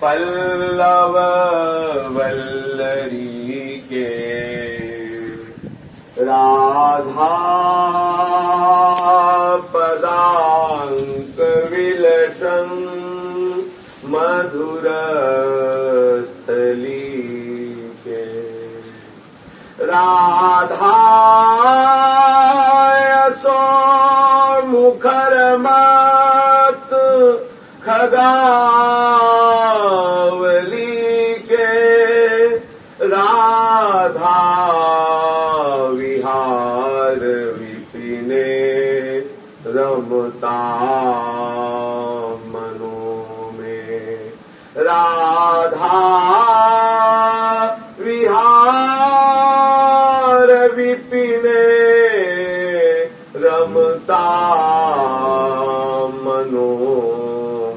पल्लव वल्लरी के राधा पदाङ्क विलसन् मधुर स्थली के राधा सो मुखर मत रमता मनो में। राधा विहार विपिने रमता मनो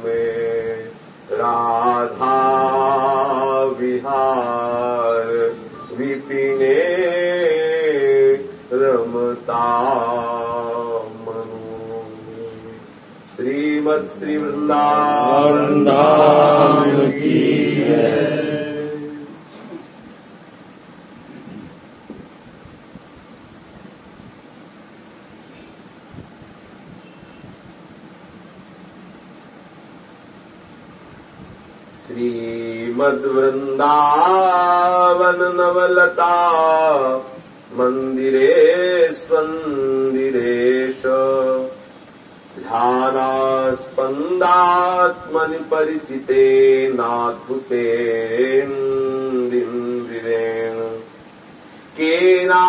में। राधा विहार विपिने रमता श्रीमद श्री वृंदावन की। श्रीमद्वृन्दावन नवलता मन्दिरे स्वन्दिरेश ध्यानास्पन्दात्मनि परिचिते नाद्भुतेन्द्रिरेण केनाप्यन्वेषित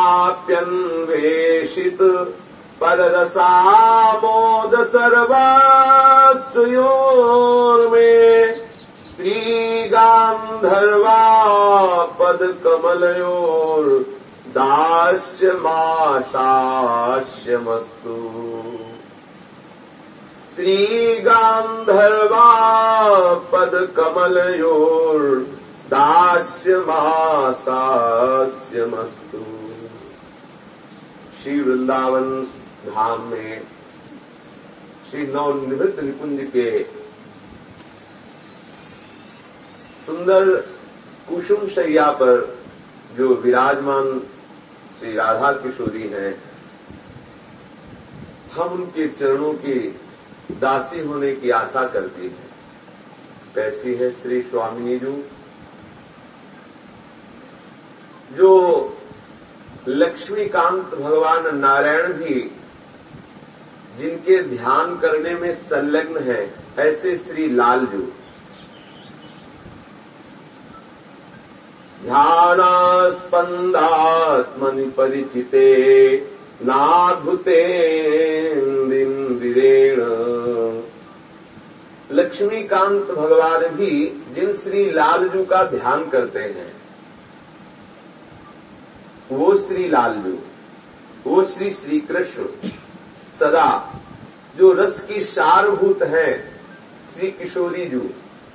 पदरसामोद सर्वाश्रयोर्मे श्रीगान्धर्वा पदकमलयोर्दास्यमाशास्यमस्तु श्रीगान्धर्वा पदकमलयोर्दास्यमाशास्यमस्तु श्री वृंदावन धाम में श्री नवनिवृत्त निकुंज के सुंदर कुसुम शैया पर जो विराजमान श्री राधा किशोरी हैं, हम उनके चरणों की दासी होने की आशा करती है। कैसी है श्री स्वामी जी। जो लक्ष्मीकांत भगवान नारायण भी जिनके ध्यान करने में संलग्न है, ऐसे श्री लालजू ध्यानास्पन्दात्मनि परिचिते। नाद्भुतेन्द्रिरेण लक्ष्मीकांत भगवान भी जिन श्री लालजू का ध्यान करते हैं, वो श्री लालजू, वो श्री श्री कृष्ण सदा जो रस की सारभूत है, श्री किशोरी जू,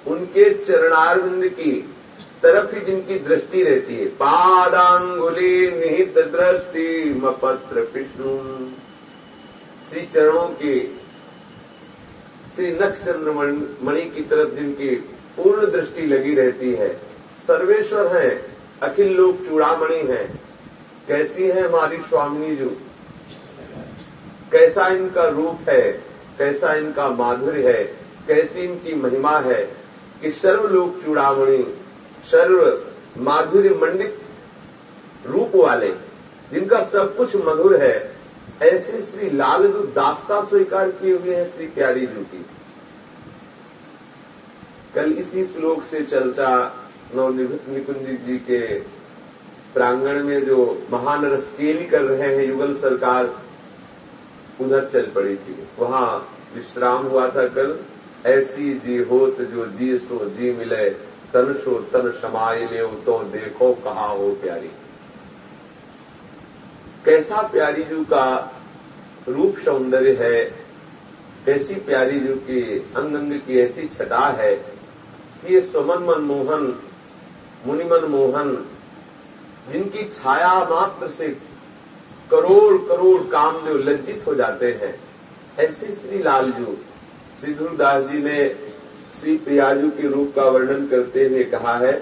उनके चरणारविंद की तरफ़ ही जिनकी दृष्टि रहती है। पादांगुली निहित दृष्टि मपत्र विष्णु। श्री चरणों के, श्री नक्षचंद्र मणि की तरफ़ जिनकी पूर्ण दृष्टि लगी रहती है, सर्वेश्वर है, अखिल लोक चूड़ामणि है। कैसी है हमारी स्वामिनी जो? कैसा इनका रूप है? कैसा इनका माधुर्य है? कैसी इनकी महिमा है? कि सर्वलोक चूड़ामणि सर्व माधुर्य मंडित रूप वाले, जिनका सब कुछ मधुर है, ऐसे श्री लाल लालजू दासता स्वीकार किए हुए हैं श्री प्यारी जू की। कल इसी श्लोक से चर्चा नवनिवृत्त निकुंज जी के प्रांगण में जो महान रसकेली कर रहे हैं युगल सरकार, उधर चल पड़ी थी। वहाँ विश्राम हुआ था कल। ऐसी जी होत जो जी सो जी मिले तन सो तन समाये ले तो देखो कहा हो प्यारी। कैसा प्यारी जू का रूप सौंदर्य है, कैसी प्यारी जू की अंग अंग की ऐसी छटा है कि ये सुमन मनमोहन मुनिमन मोहन जिनकी छाया मात्र से करोड़ करोड़ काम कामदेव लज्जित हो जाते हैं। ऐसे श्री लालजू श्री गुरुदास जी ने श्री प्रियाजू के रूप का वर्णन करते हुए कहा है,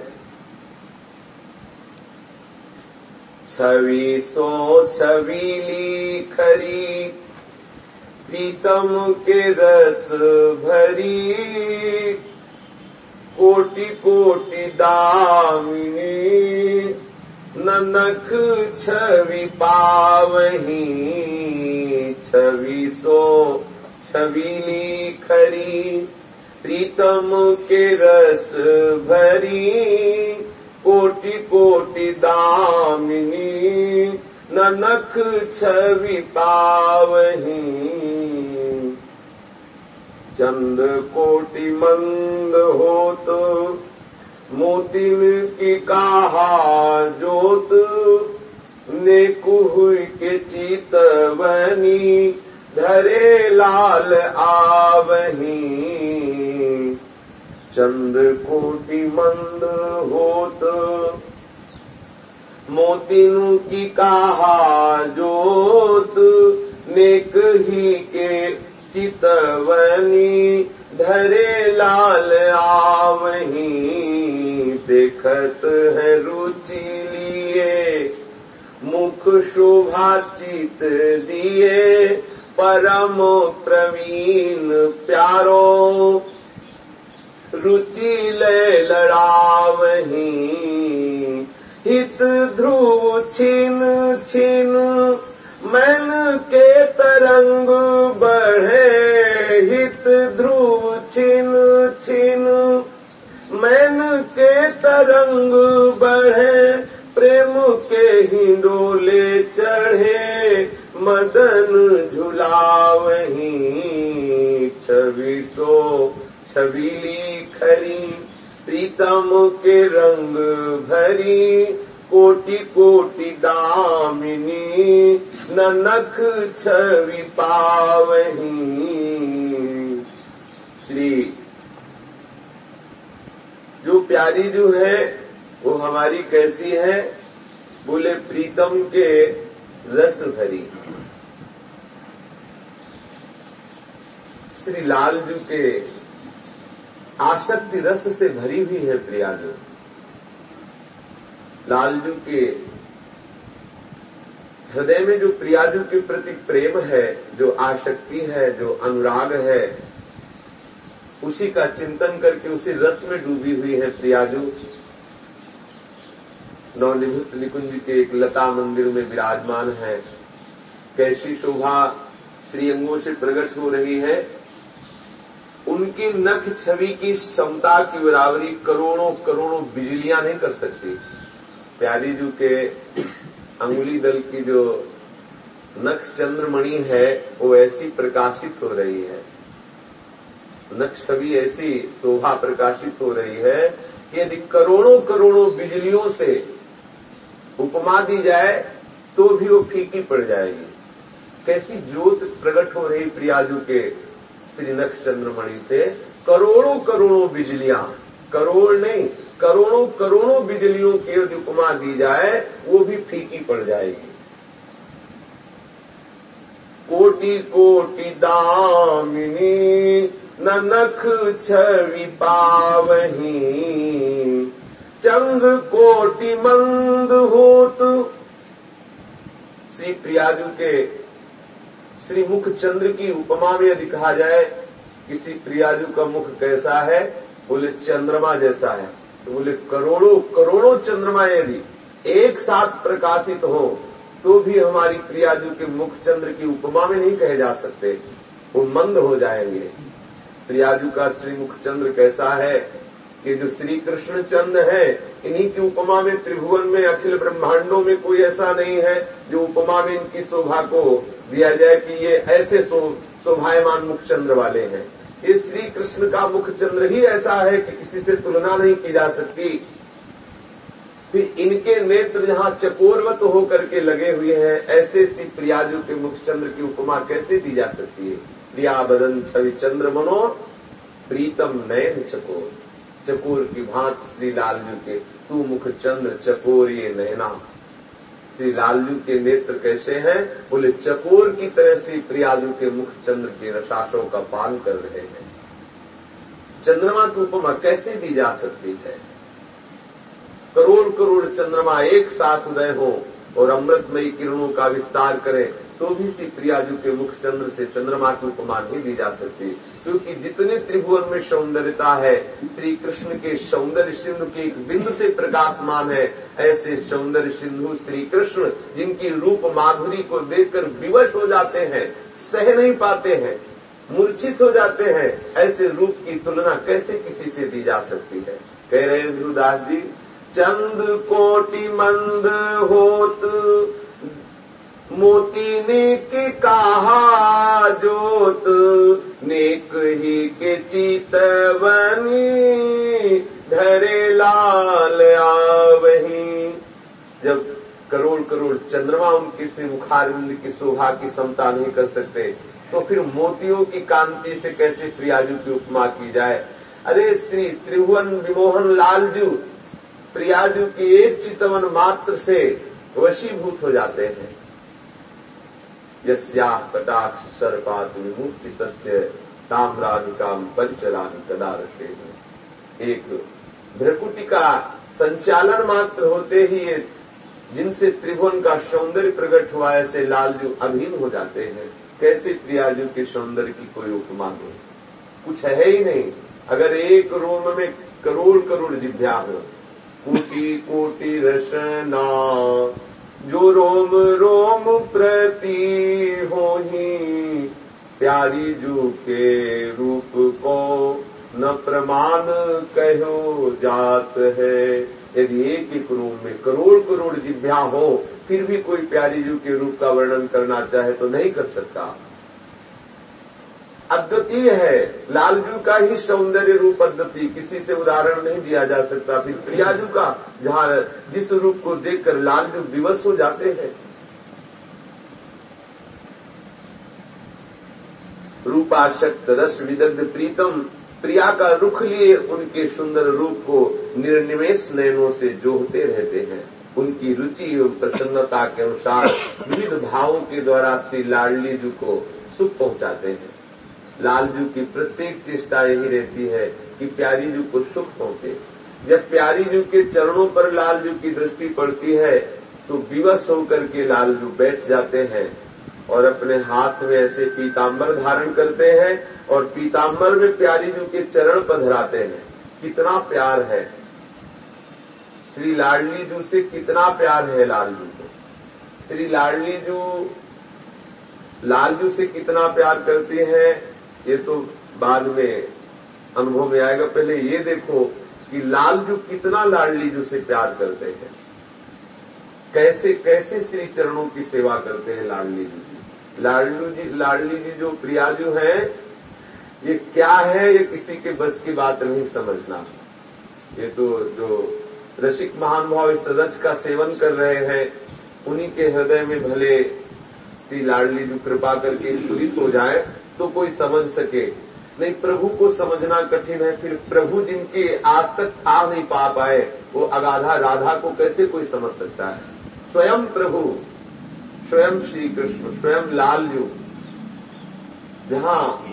छवि सो छवीली खरी पीतम के रस भरी, कोटि कोटि दामिनी, ननख छवि पावही, छवि सो छवीली खरी प्रीतम के रस भरी कोटि कोटि दामिनी ननख छवि पावही। चंद कोटि मंद होत मोतिन की कहा जोत ने कुहुई के चितवनी धरे लाल आवही। चंद कोटि मंद होत। मोतिन की कहा जोत। नेक ही के चितवनी। धरे लाल आवही। देखत है रुचि लिए। मुख शोभा चित दिए। परम प्रवीण प्यारो, रुचि ले लड़ावही। हित ध्रुव छिन छिन, मन के तरंग बढ़े। हित ध्रुव छिन छिन, मन के तरंग बढ़े। प्रेम के हिंडोले चढ़े। मदन झुलावही, छवि सो छबीली खरी प्रीतम के रंग भरी, कोटि कोटि दामिनी, ननख छवि पावही। श्री, जो प्यारी जो है, वो हमारी कैसी है? बोले, प्रीतम के रस भरी। श्री लालजू के आसक्ति रस से भरी हुई है प्रियाजू लालजू के हृदय में जो प्रियाजू के प्रति प्रेम है, जो आसक्ति है, जो अनुराग है, उसी का चिंतन करके उसी रस में डूबी हुई है प्रियाजू नवनिभुत निकुंज के एक लता मंदिर में विराजमान है। कैसी शोभा श्री अंगों से प्रकट हो रही है? उनकी नख छवि की क्षमता की बराबरी करोड़ों करोड़ों बिजलियाँ नहीं कर सकती। प्यारी जू के अंगुली दल की जो नख चंद्रमणि है, वो ऐसी प्रकाशित हो रही है। नख छवि ऐसी शोभा प्रकाशित हो रही है कि यदि करोड़ों करोड़ों बिजलियों से उपमा दी जाए तो भी वो फीकी पड़ जाएगी। कैसी ज्योत प्रकट हो रही प्रियाजू के श्री नक्ष चंद्रमणि से? करोड़ों करोड़ों बिजलियाँ। करोड़ नहीं, करोड़ों करोड़ों बिजलियों की यदि उपमा दी जाए, वो भी फीकी पड़ जाएगी। कोटि कोटि दामिनी ननख छवि पावही। चंद्र कोटि मंद होत। श्री प्रियाजू के श्री मुख चंद्र की उपमा में यदि कहा जाए कि श्री प्रियाजू का मुख कैसा है, बोले चंद्रमा जैसा है। तो बोले करोड़ों करोड़ों चंद्रमा यदि एक साथ प्रकाशित हो तो भी हमारी प्रियाजू के मुख चंद्र की उपमा में नहीं कहे जा सकते। वो मंद हो जाएँगे। प्रियाजू का श्रीमुख चंद्र कैसा है कि जो श्री कृष्ण चंद्र है, इन्हीं की उपमा में त्रिभुवन में अखिल ब्रह्मांडों में कोई ऐसा नहीं है जो उपमा में इनकी शोभा को दिया जाए कि ये ऐसे शोभायमान मुख चंद्र वाले हैं। ये श्री कृष्ण का मुख चंद्र ही ऐसा है कि किसी से तुलना नहीं की जा सकती। फिर इनके नेत्र जहाँ चकोरवत होकर के लगे हुए हैं, ऐसे श्री प्रियाजू के मुख चंद्र की उपमा कैसे दी जा सकती है? प्रिया बदन छवि चंद्र मनो, प्रीतम नयन चकोर। चकोर की भांत श्री लालजू के, तू मुख चंद्र चकोर ये नयना। श्री लालजू के नेत्र कैसे हैं? बोले, चकोर की तरह से प्रियाजू के मुख चंद्र के रसाशों का पान कर रहे हैं। चंद्रमा की उपमा कैसे दी जा सकती है? करोड़ करोड़ चंद्रमा एक साथ उदय हो और अमृतमयी किरणों का विस्तार करें। तो भी श्री प्रियाजू के मुख चंद्र से चंद्रमा की उपमा नहीं दी जा सकती क्योंकि जितने त्रिभुवन में सौंदर्यता है, श्री कृष्ण के सौंदर्य सिंधु के एक बिंदु से प्रकाशमान है, ऐसे सौंदर्य सिंधु श्री कृष्ण, जिनकी रूप माधुरी को देखकर विवश हो जाते हैं, सह नहीं पाते हैं, मूर्छित हो जाते हैं, ऐसे रूप की तुलना कैसे किसी से दी जा सकती है? कह रहे ध्रुदास जी, चंद कोटि मंद होत मोती ने के कहा जोत, नेक ही के चीतवनी धरे लाल आवही। जब करोड़ करोड़ चंद्रमा उनकी श्री मुखारविंद की शोभा की क्षमता नहीं कर सकते तो फिर मोतियों की कांति से कैसे प्रियाजू की उपमा की जाए? अरे श्री त्रिभुवन विमोहन लालजू, प्रियाजू की एक चितवन मात्र से वशीभूत हो जाते हैं। यस्या कटाक्ष सर्पात विमुक्ति तस्य ताम्राधिकाम कदा रखे हैं एक भ्रकुटी का संचालन मात्र होते ही ये, जिनसे त्रिभुवन का सौंदर्य प्रकट हुआ, ऐसे लालजू अधीन हो जाते हैं। कैसे प्रियाजू के सौंदर्य की कोई उपमा हो कुछ है ही नहीं। अगर एक रोम में करोड़ करोड़ जिभ्या हो, कोटि कोटि रसना जो रोम रोम प्रति हो ही प्यारी जू के रूप को न प्रमाण कहो जात है। यदि एक एक रूम में करोड़ करोड़ जिभ्या हो, फिर भी कोई प्यारी जू के रूप का वर्णन करना चाहे तो नहीं कर सकता। अद्वितीय है। लालजू का ही सौंदर्य रूप अद्वितीय। किसी से उदाहरण नहीं दिया जा सकता। फिर प्रियाजू का जहाँ जिस रूप को देखकर लालजू विवश हो जाते हैं। रूपाशक्त रस विदग्ध प्रीतम, प्रिया का रुख लिए उनके सुंदर रूप को निर्निमेश नयनों से जोहते रहते हैं। उनकी रुचि एवं प्रसन्नता के अनुसार विविध भावों के द्वारा श्री लाडली जू को सुख पहुंचाते हैं। लालजू की प्रत्येक चेष्टा यही रहती है कि प्यारी जू को सुख पहुँचे। जब प्यारी जू के चरणों पर लालजू की दृष्टि पड़ती है तो विवश होकर के लालजू बैठ जाते हैं और अपने हाथ में ऐसे पीताम्बर धारण करते हैं और पीताम्बर में प्यारी जू के चरण पधराते हैं। कितना प्यार है। श्री लाडली जू से कितना प्यार है लालजू को। श्री लाडली जू लालजू से कितना प्यार करती हैं ये तो बाद में अनुभव में आएगा। पहले ये देखो कि लालजू कितना लाडलीजू से प्यार करते हैं। कैसे कैसे श्री चरणों की सेवा करते हैं लाडलीजू जी लाडलू जी, लाडली जी जो प्रियाजू हैं, ये क्या है? ये किसी के बस की बात नहीं समझना। ये तो जो रसिक महान भाव इस रज का सेवन कर रहे हैं, उन्हीं के हृदय में भले श्री लाडली जो कृपा करके स्तुलित हो जाए तो कोई समझ सके। नहीं, प्रभु को समझना कठिन है, फिर प्रभु जिनके आज तक आ नहीं पा पाए, वो अगाधा राधा को कैसे कोई समझ सकता है? स्वयं प्रभु, स्वयं श्री कृष्ण स्वयं लालजू, जहाँ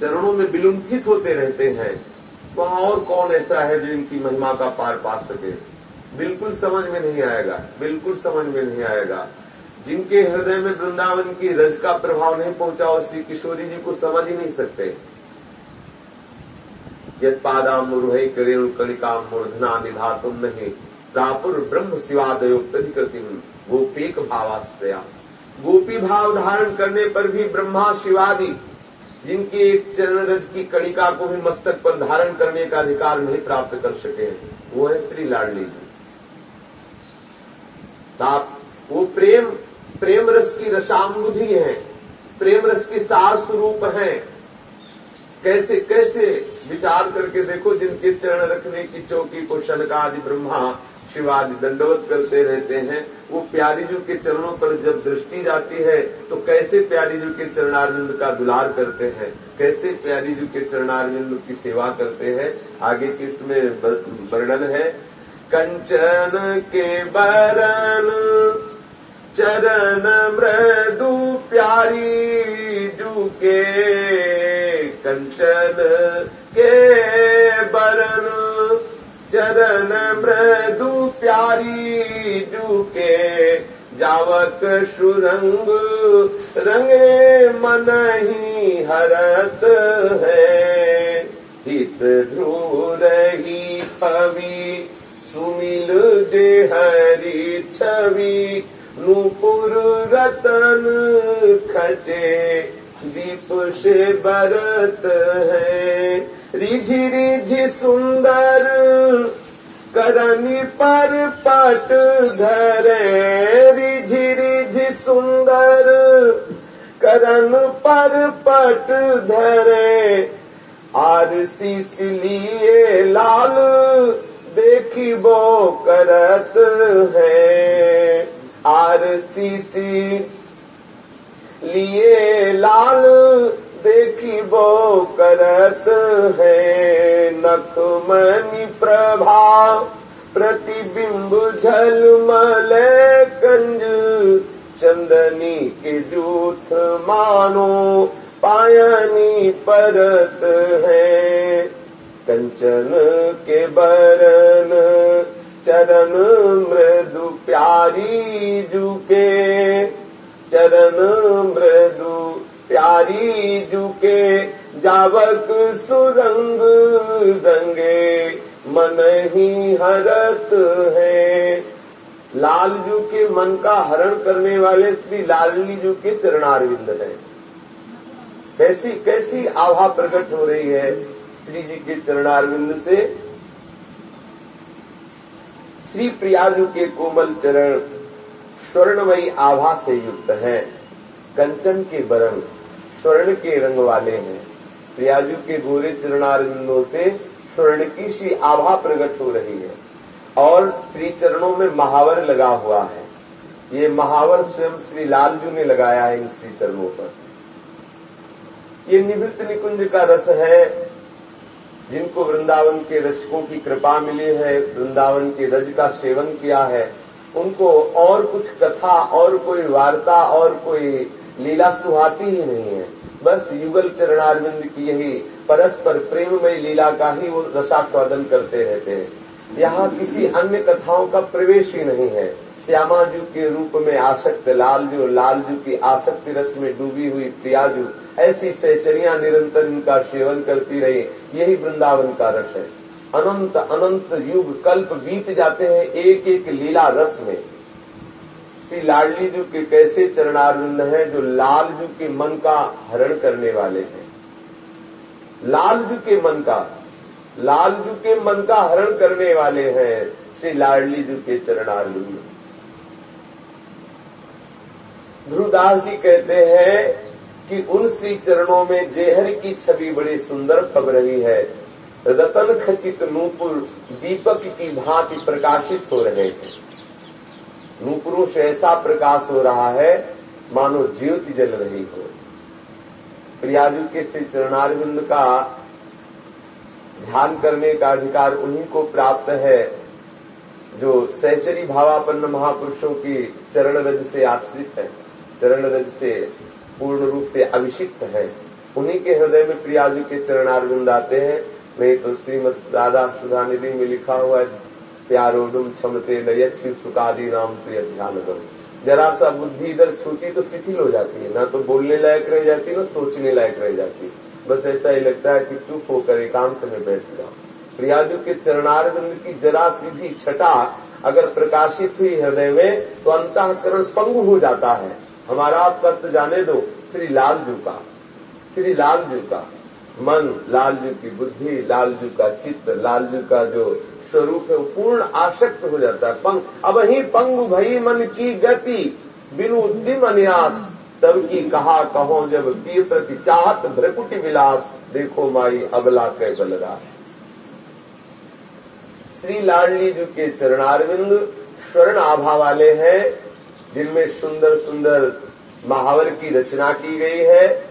चरणों में विलुंठित होते रहते हैं, वहाँ और कौन ऐसा है जो इनकी महिमा का पार पा सके? बिल्कुल समझ में नहीं आएगा, बिल्कुल समझ में नहीं आएगा। जिनके हृदय में वृंदावन की रज का प्रभाव नहीं पहुँचा और श्री किशोरी जी को समझ ही नहीं सकते। यद पादा मुरुह करेणु कणिका मूर्धना निधा तुम नहीं प्रापुर ब्रह्म शिवादयो प्रतिकृति गोपीक भावाश्रया। गोपी भाव धारण करने पर भी ब्रह्मा शिवादि, जिनकी एक चरण रज की कणिका को भी मस्तक पर धारण करने का अधिकार नहीं प्राप्त कर सके, वो है स्त्री लाडली जी। साफ़ वो प्रेम प्रेम रस की रसामुधि है। प्रेम रस की सार स्वरूप है। कैसे कैसे विचार करके देखो जिनके चरण रखने की चौकी को शनकादि ब्रह्मा, शिवादि दंडवत करते रहते हैं। वो प्यारी जी के चरणों पर जब दृष्टि जाती है तो कैसे प्यारी जी के चरणारविंद का दुलार करते हैं? कैसे प्यारी जी के चरणारविंद की सेवा करते हैं? आगे किसमें वर्णन है? कंचन के बरन चरण मृदु प्यारी जू के कंचन के बरन। चरण मृदु प्यारी जू के जावक सुरंग रंगे मन ही हरत है। हित ध्रुव रही पवी सुमिल जे हरी छवि नूपुर रतन खचे दीप से बरत है। रिझि रिझि सुंदर करनी पर पट धरे। रिझि रिझि सुंदर करन पर पट धरे। आर शीस लिए लाल देखी बो करत है। आर शीसी लिए लाल देखी बो करत है। नखमणि प्रभा प्रतिबिंब झलमल कंज। चंदनी के जूथ मानो पायनी परत है। कंचन के बरन चरण मृदु प्यारी जुके चरण मृदु प्यारी जुके जावक सुरंग रंगे, मन ही हरत है। लालजू के मन का हरण करने वाले श्री लालली जू के चरणारविंद है। कैसी कैसी आभा प्रकट हो रही है श्री जी के चरणारविंद से? श्री प्रियाजू के कोमल चरण स्वर्णमयी आभा से युक्त है। कंचन के बरन स्वर्ण के रंग वाले हैं। प्रियाजू के गोरे चरणारिंदों से स्वर्ण की श्री आभा प्रकट हो रही है और श्री चरणों में महावर लगा हुआ है। ये महावर स्वयं श्री लालजू ने लगाया है इन श्री चरणों पर। ये निवृत्त निकुंज का रस है। जिनको वृंदावन के रसिकों की कृपा मिली है, वृंदावन के रज का सेवन किया है, उनको और कुछ कथा, और कोई वार्ता, और कोई लीला सुहाती ही नहीं है। बस युगल चरणारविंद की यही परस्पर प्रेममय लीला का ही वो रसास्वादन करते रहते हैं। यहाँ किसी अन्य कथाओं का प्रवेश ही नहीं है। श्यामाजू के रूप में आसक्त, लालजू लालजू की आसक्ति रस में डूबी हुई प्रियाजू, ऐसी सहचरियाँ निरंतर इनका सेवन करती रही। यही वृंदावन का रस है। अनंत अनंत युग, कल्प बीत जाते हैं एक एक लीला रस में। श्री लाडली जू के कैसे चरणारविंद हैं जो लालजू के मन का हरण करने वाले हैं। लालजू के मन का, लालजू के मन का हरण करने वाले हैं श्री लाडली जू के चरणारविंद ध्रुवदास जी कहते हैं कि उन श्री चरणों में जेहर की छवि बड़ी सुंदर पग रही है। रतन खचित नूपुर दीपक की भांति प्रकाशित हो रहे हैं। नूपुरों से ऐसा प्रकाश हो रहा है, मानो ज्योति जल रही हो। प्रियाजू के श्री चरणारविंद का ध्यान करने का अधिकार उन्हीं को प्राप्त है, जो सहचरी भावापन्न महापुरुषों की चरण रज से आश्रित है। चरण रज से पूर्ण रूप से अभिषिक्त है। उन्हीं के हृदय में प्रियाजू के चरणारविंद आते हैं। नहीं तो श्रीमद राधा सुधा निधि में लिखा हुआ है, प्यारोडुम क्षमते लयक्षी सुखादि नाम प्रिय ध्यान जरा सा बुद्धि इधर छूती तो शिथिल हो जाती है। ना तो बोलने लायक रह जाती है ना सोचने लायक रह जाती। है बस ऐसा ही लगता है कि चुप होकर एकांत में बैठ जाओ। प्रियाजू के चरणारविंद की जरा सीधी छटा अगर प्रकाशित हुई हृदय में तो अंतकरण पंगु हो जाता है। हमारा आप तत्व जाने दो, श्री लालजू का। श्री लालजू का मन लालजू की बुद्धि लालजू का चित्त लालजू का जो स्वरूप है, वो पूर्ण आसक्त हो जाता है। पंग अब ही पंगु भई मन की गति, बिनु उद्यम अन्यास तब की कहा कहो जब पीर प्रति चाहत भ्रकुटी विलास। देखो माई अबला के बलराश। श्री लाडली जी के चरणारविंद स्वर्ण आभा वाले हैं। जिनमें सुंदर सुंदर महावर की रचना की गई है,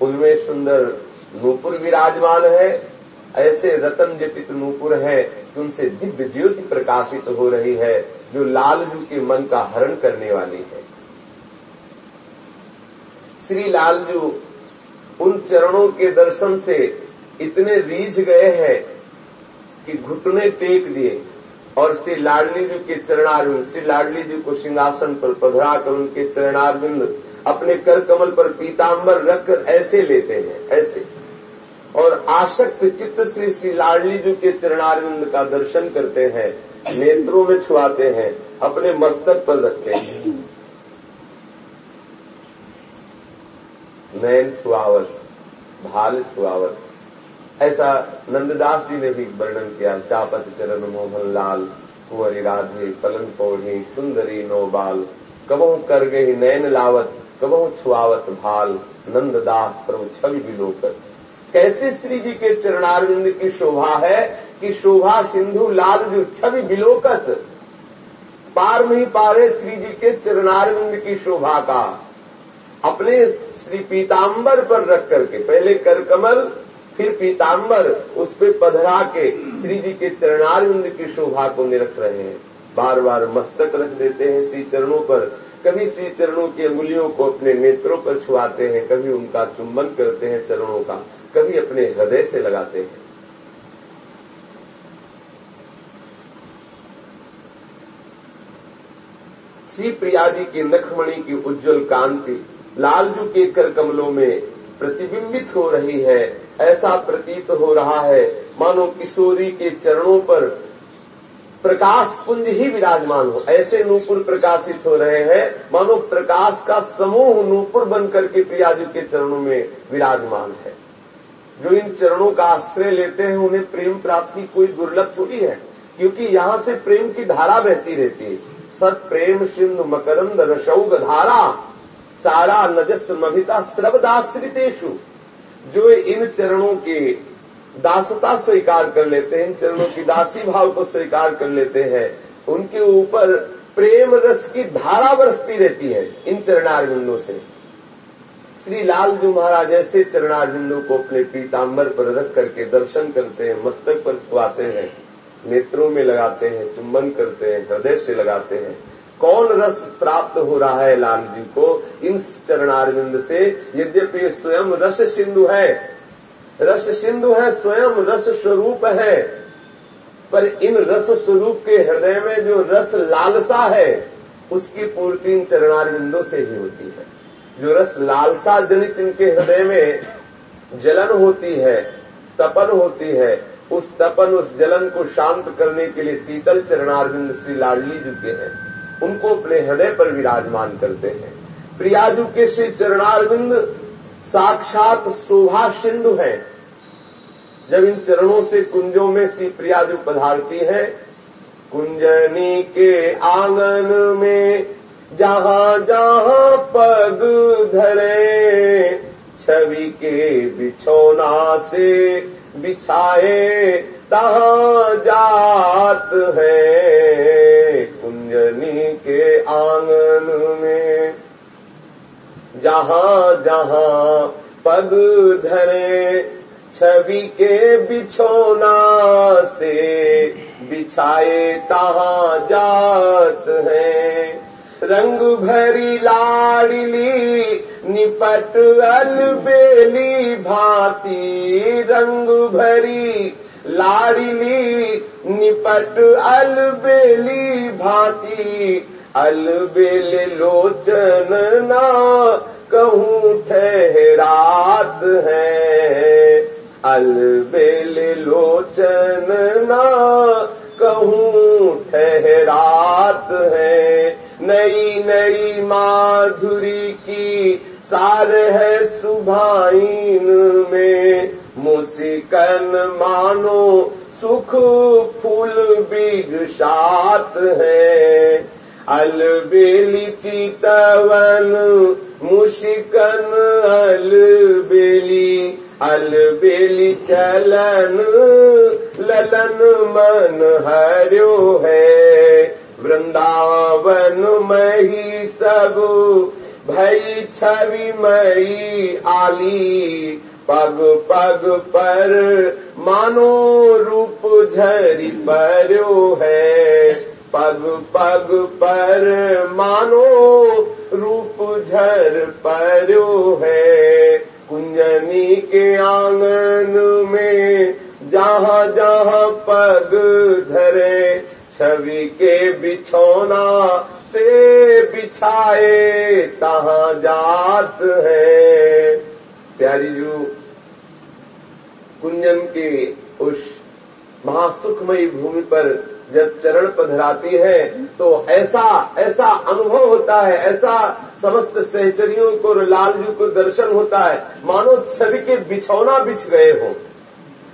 उनमें सुंदर नूपुर विराजमान है, ऐसे रतन जटित नूपुर है उनसे दिव्य ज्योति प्रकाशित हो रही है, जो लालजू के मन का हरण करने वाली है। श्री लालजू उन चरणों के दर्शन से इतने रीझ गए हैं कि घुटने टेक दिए। और श्री लाडली जी के चरणारविंद, श्री लाडली जी को सिंहासन पर पधरा कर उनके चरणारविंद अपने कर कमल पर पीताम्बर रखकर ऐसे लेते हैं, ऐसे। और आशक्त चित्त श्री श्री लाडली जी के चरणारविंद का दर्शन करते हैं, नेत्रों में छुआते हैं, अपने मस्तक पर रखते हैं। नयन छुआवत भाल छुआवत ऐसा नंददास जी ने भी वर्णन किया, चापत चरण मोहन लाल, कुंवरी राधे पलन पौढ़ी, सुंदरी नोबाल, कबहू कर गई नैन लावत, कबहू छुआवत भाल, नंददास प्रभु छवि विलोकत कैसे श्री जी के चरणारविंद की शोभा है कि शोभा सिंधु लाल जो छवि विलोकत पार नहीं पारे श्री जी के चरणारविंद की शोभा का। अपने श्री पीताम्बर पर रख करके, पहले कर कमल फिर पीताम्बर उस पर पधरा के श्री जी के चरणारविंद की शोभा को निरख रहे हैं। बार बार मस्तक रख देते हैं श्री चरणों पर। कभी श्री चरणों की अंगुलियों को अपने नेत्रों पर छुआते हैं, कभी उनका चुंबन करते हैं चरणों का, कभी अपने हृदय से लगाते हैं। श्री प्रिया जी की नखमणि की उज्जवल कांति, लालजू के कर कमलों में प्रतिबिंबित हो रही है, ऐसा प्रतीत हो रहा है। मानो किशोरी के चरणों पर प्रकाश पुंज ही विराजमान हो। ऐसे नूपुर प्रकाशित हो रहे हैं। मानो प्रकाश का समूह नूपुर बनकर के प्रियाजू के चरणों में विराजमान है। जो इन चरणों का आश्रय लेते हैं, उन्हें प्रेम प्राप्ति कोई दुर्लभ थोड़ी है, क्योंकि यहाँ से प्रेम की धारा बहती रहती है। सत प्रेम सिंधु मकरंद रसौग धारा। सारा नजस मभिता श्रवदाश्रितेशु जो इन चरणों के दासता स्वीकार कर लेते हैं इन चरणों की दासी भाव को स्वीकार कर लेते हैं, उनके ऊपर प्रेम रस की धारा बरसती रहती है इन चरणारविंदों से। श्री लालजू महाराज ऐसे चरणारविंदों को अपने पीताम्बर पर रख करके दर्शन करते हैं, मस्तक पर छुआते हैं, नेत्रों में लगाते हैं, चुंबन करते हैं, हृदय से लगाते हैं। कौन रस प्राप्त हो रहा है लाल जी को? इन चरणारविंद से यद्यपि स्वयं रस सिंधु है। रस सिंधु है, स्वयं रस स्वरूप है। पर इन रस स्वरूप के हृदय में जो रस लालसा है, उसकी पूर्ति इन चरणारविंदों से ही होती है। जो रस लालसा जनित इनके हृदय में जलन होती है, तपन होती है, उस तपन, उस जलन को शांत करने के लिए शीतल चरणारविंद श्री लाडली झुके हैं। उनको अपने हृदय पर विराजमान करते हैं। प्रियाजू के श्री चरणारविंद साक्षात शोभा सिंधु है। जब इन चरणों से कुंजों में श्री प्रियाजू पधारती है, कुंजनी के आँगन में जहाँ जहाँ पग धरे, छवि के बिछोना से बिछाए तहां जात है कुंजनी के आँगन में। जहाँ जहाँ पग धरे, छवि के बिछोना से बिछाए तहां जात है। रंग भरी लाडली, निपट अलबेली भांति, रंग भरी लाडली निपट अलबेली भांति, अलबेल लोचन ना कहूँ ठहरात है। अलबेल लोचन ना कहूँ ठहरात है। नई नई माधुरी की सार है सुभाइन में। मुसिकन मानो सुख फूल बीग सात है। अलबेली चितवन मुशिकन अलबेली अलबेली चलन, ललन मन हर्यो है। वृंदावन मही सब, भई छवि मई आली पग पग पर मानो रूप झरी पर्यो है। पग पग पर मानो रूप झर पर्यो है। कुंजनी के आँगन में जहाँ जहाँ पग धरे, छवि के बिछौना से बिछाए, तहाँ जात है। प्यारी जू कुंजन की उस महासुखमयी भूमि पर जब चरण पधराती है तो ऐसा ऐसा अनुभव होता है, ऐसा समस्त सहचरियों को लालजू को दर्शन होता है। मानो छवि के बिछौना बिछ गए हो।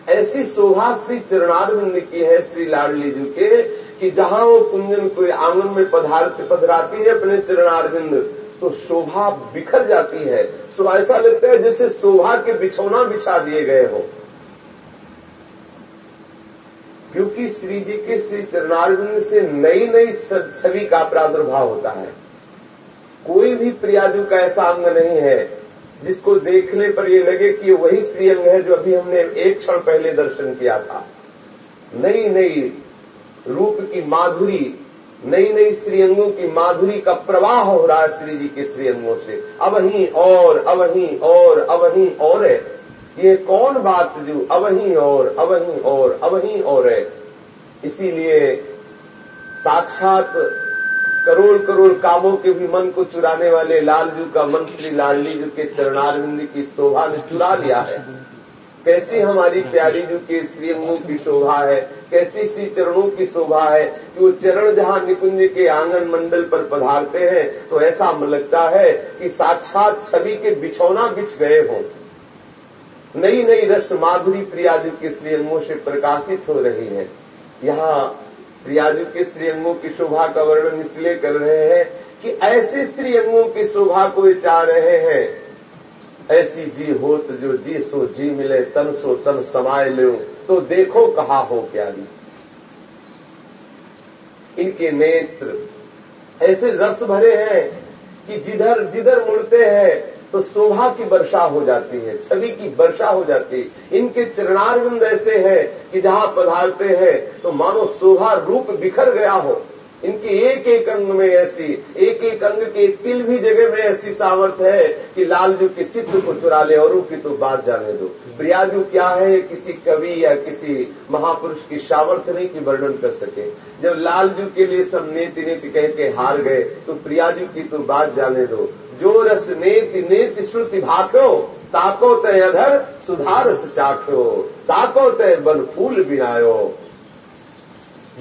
ऐसी शोभा श्री चरणारविंद की है श्री लाडली जी के, कि जहाँ वो कुंजन को आँगन में पधारती पधराती है अपने चरणारविंद। तो शोभा बिखर जाती है। सो ऐसा लगता है जैसे शोभा के बिछौना बिछा दिए गए हो। क्योंकि श्री जी के श्री चरणारविंद से नई नई छवि का प्रादुर्भाव होता है। कोई भी प्रियाजू का ऐसा अंग नहीं है, जिसको देखने पर ये लगे कि वही श्री अंग है जो अभी हमने एक क्षण पहले दर्शन किया था। नई नई रूप की माधुरी नई नई श्रीअंगों की माधुरी का प्रवाह हो रहा है श्री जी के श्रीअंगों से। अब ही और, अब ही और, अब ही और है। ये कौन बात जो अवही और अवही और अवही और है? इसीलिए साक्षात करोड़ करोड़ कामों के भी मन को चुराने वाले लालजू का श्री लाडली जू के चरणारविंद की शोभा ने चुरा लिया है। कैसी हमारी प्यारी जू के श्रीअंगों की शोभा है, कैसी श्री चरणों की शोभा है कि वो चरण जहाँ निकुंज के आँगन मंडल पर पधारते हैं तो ऐसा लगता है कि साक्षात छवि के बिछौना बिछ गए हों। नई नई रस माधुरी प्रियाजू के श्रीअंगों से प्रकाशित हो रही है। यहाँ प्रियाजू के श्रीअंगों की शोभा का वर्णन इसलिए कर रहे हैं कि ऐसे स्त्री श्रीअंगों की शोभा को वे चाह रहे हैं ऐसी जी हो तो जो जी सो जी मिले, तन सो तन समाये लो तो देखो कहा हो प्यारी। इनके नेत्र ऐसे रस भरे हैं कि जिधर जिधर मुड़ते हैं तो शोभा की वर्षा हो जाती है, छवि की वर्षा हो जाती है। इनके चरणारविंद ऐसे हैं कि जहाँ पधारते हैं तो मानो शोभा रूप बिखर गया हो। इनकी एक एक अंग में ऐसी, एक एक अंग के तिल भी जगह में ऐसी सामर्थ्य है कि लालजू के चित्र को चुरा ले और की तो बात जाने दो। प्रियाजू क्या है? किसी कवि या किसी महापुरुष की सामर्थ्य नहीं की वर्णन कर सके। जब लालजू के लिए सब नेति नेति कह के हार गए तो प्रियाजू की तो बात जाने दो। जो रस नेति नेति श्रुति भाको ताको तय अधर सुधारस चाख्यो ताको तय बल फूल बिनायो।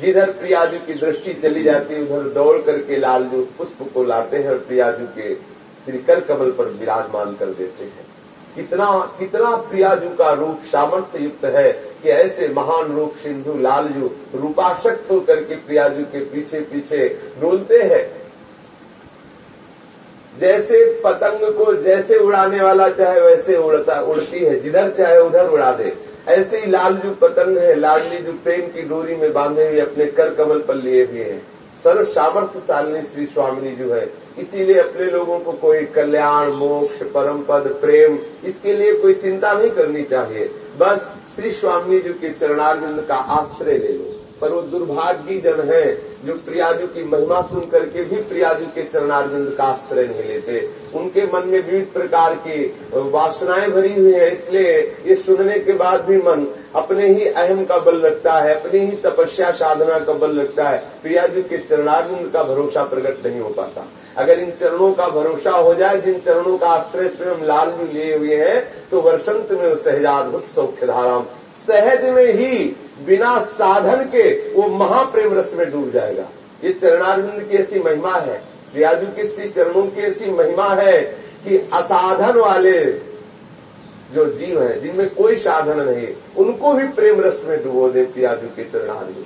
जिधर प्रियाजू की दृष्टि चली जाती है, उधर दौड़ करके लालजू पुष्प को लाते हैं और प्रियाजू के श्री कर कमल पर विराजमान कर देते हैं। कितना कितना प्रियाजू का रूप सामर्थ्य युक्त है कि ऐसे महान रूप सिंधु लालजू रूपाशक्त होकर के प्रियाजू के पीछे पीछे डोलते हैं। जैसे पतंग को जैसे उड़ाने वाला चाहे वैसे उड़ता, उड़ती है, जिधर चाहे उधर उड़ा दे। ऐसे ही लालजू पतंग है, लाडली जो प्रेम की डोरी में बांधे हुए अपने कर कमल पर लिए हुए हैं। सर्व सामर्थ्यशालिनी श्री स्वामी जो है, इसीलिए अपने लोगों को कोई कल्याण, मोक्ष, परम पद, प्रेम, इसके लिए कोई चिंता नहीं करनी चाहिए। बस श्री स्वामी जी के चरणारविंद का आश्रय ले लो। पर वो दुर्भाग्य जन है, जो प्रियाजू की महिमा सुन करके भी प्रियाजू के चरणारविंद का आश्रय नहीं लेते। उनके मन में विविध प्रकार की वासनाएँ भरी हुई है, इसलिए ये सुनने के बाद भी मन अपने ही अहम का बल रखता है, अपनी ही तपस्या साधना का बल रखता है। प्रियाजू के चरणारविंद का भरोसा प्रकट नहीं हो पाता। अगर इन चरणों का भरोसा हो जाए, जिन चरणों का आश्रय स्वयं लाल भी लिए हुए हैं तो वर्षंत में सहजाद्भुत सौख्य धाराम सहज में ही बिना साधन के वो महाप्रेम रस में डूब जाएगा। ये चरणारविंद की ऐसी महिमा है, रियाजू की श्री चरणों की ऐसी महिमा है कि असाधन वाले जो जीव हैं, जिनमें कोई साधन नहीं, उनको भी प्रेम रस में डुबो दे प्रियाजू के चरणारविंद।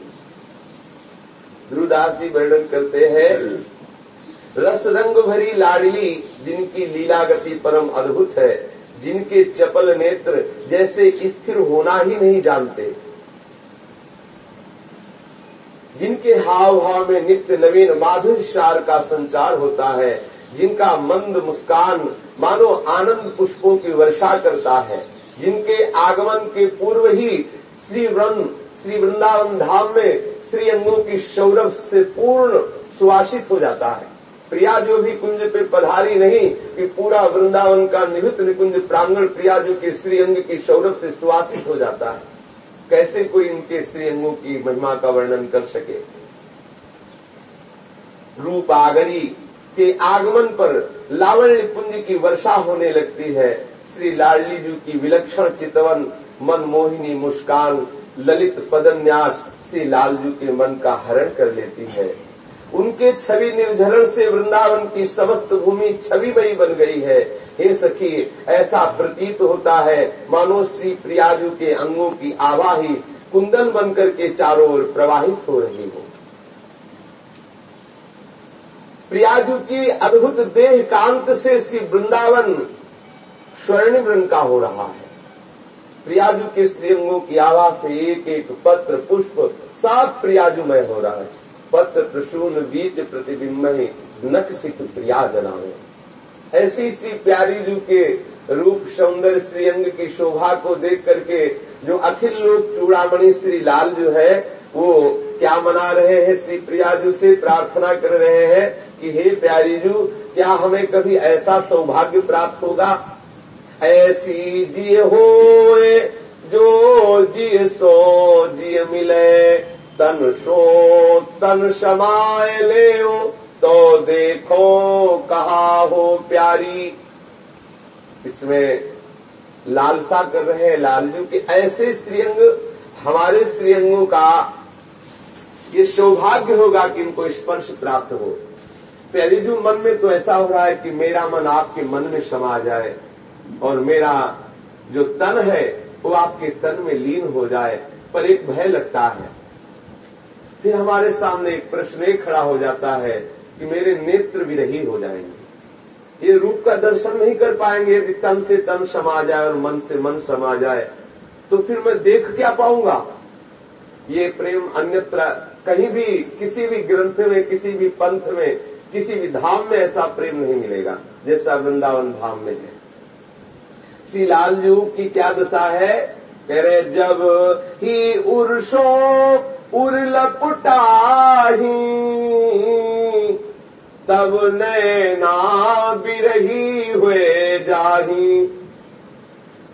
ध्रुवदास जी वर्णन करते हैं, रस रंग भरी लाडली जिनकी लीला गति परम अद्भुत है। जिनके चपल नेत्र जैसे स्थिर होना ही नहीं जानते। जिनके हाव भाव में नित्य नवीन माधुर सार का संचार होता है, जिनका मंद मुस्कान मानो आनंद पुष्पों की वर्षा करता है, जिनके आगमन के पूर्व ही श्री वृंद श्री वृंदावन धाम में श्री अंगों की सौरभ से पूर्ण सुवासित हो जाता है। प्रिया जो भी कुंज पे पधारी नहीं, कि पूरा वृंदावन का निहित निकुंज प्रांगण प्रिया जो की स्त्री अंग की सौरभ से सुवासित हो जाता है। कैसे कोई इनके स्त्री अंगों की महिमा का वर्णन कर सके? रूप आगरी के आगमन पर लावण्य पुंज की वर्षा होने लगती है। श्री लाडली जी की विलक्षण चितवन मनमोहिनी मुस्कान, ललित पदन्यास श्री लालजू के मन का हरण कर लेती है। उनके छवि निर्झरण से वृंदावन की समस्त भूमि छवि बही बन गई है। हे सखी, ऐसा प्रतीत होता है, मानो श्री प्रियाजू के अंगों की आवाही कुंदन बनकर के चारों ओर प्रवाहित हो रही हो। प्रियाजू की अद्भुत देह कांत से श्री वृंदावन स्वर्णिम का हो रहा है। प्रियाजू के स्त्रीअंगों की आवाज़ से एक एक पत्र, पुष्प सब प्रियाजुमय हो रहा है। पत्र प्रसून बीच प्रतिबिंब नच सिख प्रिया जनावे ऐसी सी प्यारी जू के रूप सौंदर्य श्रीअंग की शोभा को देख करके जो अखिल लोग चूड़ामणि श्री लाल जो है, वो क्या मना रहे हैं? श्री प्रिया प्रियाजू से प्रार्थना कर रहे हैं कि हे प्यारी जू, क्या हमें कभी ऐसा सौभाग्य प्राप्त होगा? ऐसी जिय हो जो जिय सो जिय मिले। तन सो तन समाए ले तो देखो कहा हो प्यारी। इसमें लालसा कर रहे हैं लालजू के ऐसे स्त्रीअंग, हमारे स्त्रीअंगों का ये सौभाग्य होगा कि इनको स्पर्श प्राप्त हो। प्यारीजू मन में तो ऐसा हो रहा है कि मेरा मन आपके मन में समा जाए और मेरा जो तन है वो आपके तन में लीन हो जाए, पर एक भय लगता है। फिर हमारे सामने एक प्रश्न एक खड़ा हो जाता है कि मेरे नेत्र विरही हो जाएँगे। ये रूप का दर्शन नहीं कर पाएँगे यदि तन से तन समा जाए और मन से मन समा जाए। तो फिर मैं देख क्या पाऊँगा? ये प्रेम अन्यत्र कहीं भी, किसी भी ग्रंथ में, किसी भी पंथ में, किसी भी धाम में ऐसा प्रेम नहीं मिलेगा, जैसा वृंदावन धाम में है। श्री लालजू की क्या दशा है? कह रहे, जब ही उर्सो उर्लपुटाही तब नैना बिरही हुए जाही।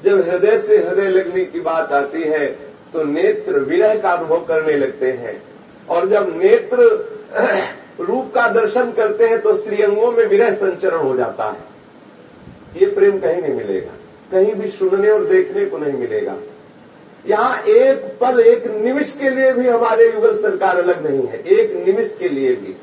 जब हृदय से हृदय लगने की बात आती है तो नेत्र विरह का अनुभव करने लगते हैं। और जब नेत्र रूप का दर्शन करते हैं तो स्त्री अंगों में विरह संचरण हो जाता है। ये प्रेम कहीं नहीं मिलेगा। कहीं भी सुनने और देखने को नहीं मिलेगा। यहाँ एक पल एक निमिष के लिए भी हमारे युगल सरकार अलग नहीं है। एक निमिष के लिए भी।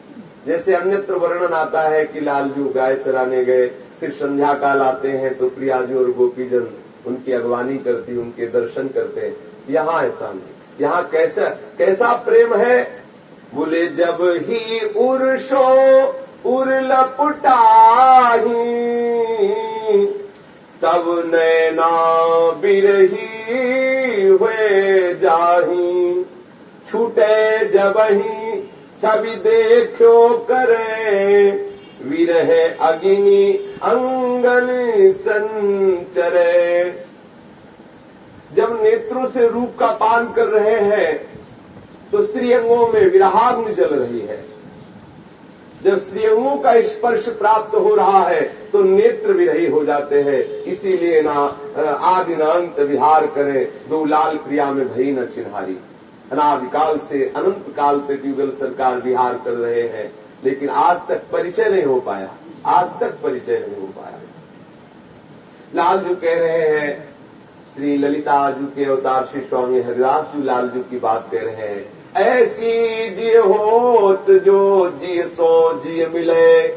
जैसे अन्यत्र वर्णन आता है कि लालजू गाय चराने गए, फिर संध्या काल आते हैं तो प्रियाजू और गोपीजन उनकी अगवानी करती, उनके दर्शन करते हैं। यहाँ ऐसा नहीं। यहाँ कैसा कैसा प्रेम है? बोले, जब ही उर्शो उर्लपटाही तब नैना बिरही हुए जाही। छूटे जबही छवि देखो करे। विरह अग्नि अंगन संचरे। जब नेत्रों से रूप का पान कर रहे हैं तो स्त्रीअंगों में विरहाग्नि जल रही है। जब स्त्रीअंगों का स्पर्श प्राप्त हो रहा है तो नेत्र विरही हो जाते हैं। इसीलिए ना आदि अंत विहार करें, दो लाल क्रिया में भई न चिन्हारी। अनादिकाल से अनंत काल तक युगल सरकार विहार कर रहे हैं, लेकिन आज तक परिचय नहीं हो पाया। आज तक परिचय नहीं हो पाया। लाल जो कह रहे हैं, श्री ललिता जू के अवतार श्री स्वामी हरिदास जू लाल जू की बात कह रहे हैं ऐसी जिय होत जो जिय सो जिय मिले,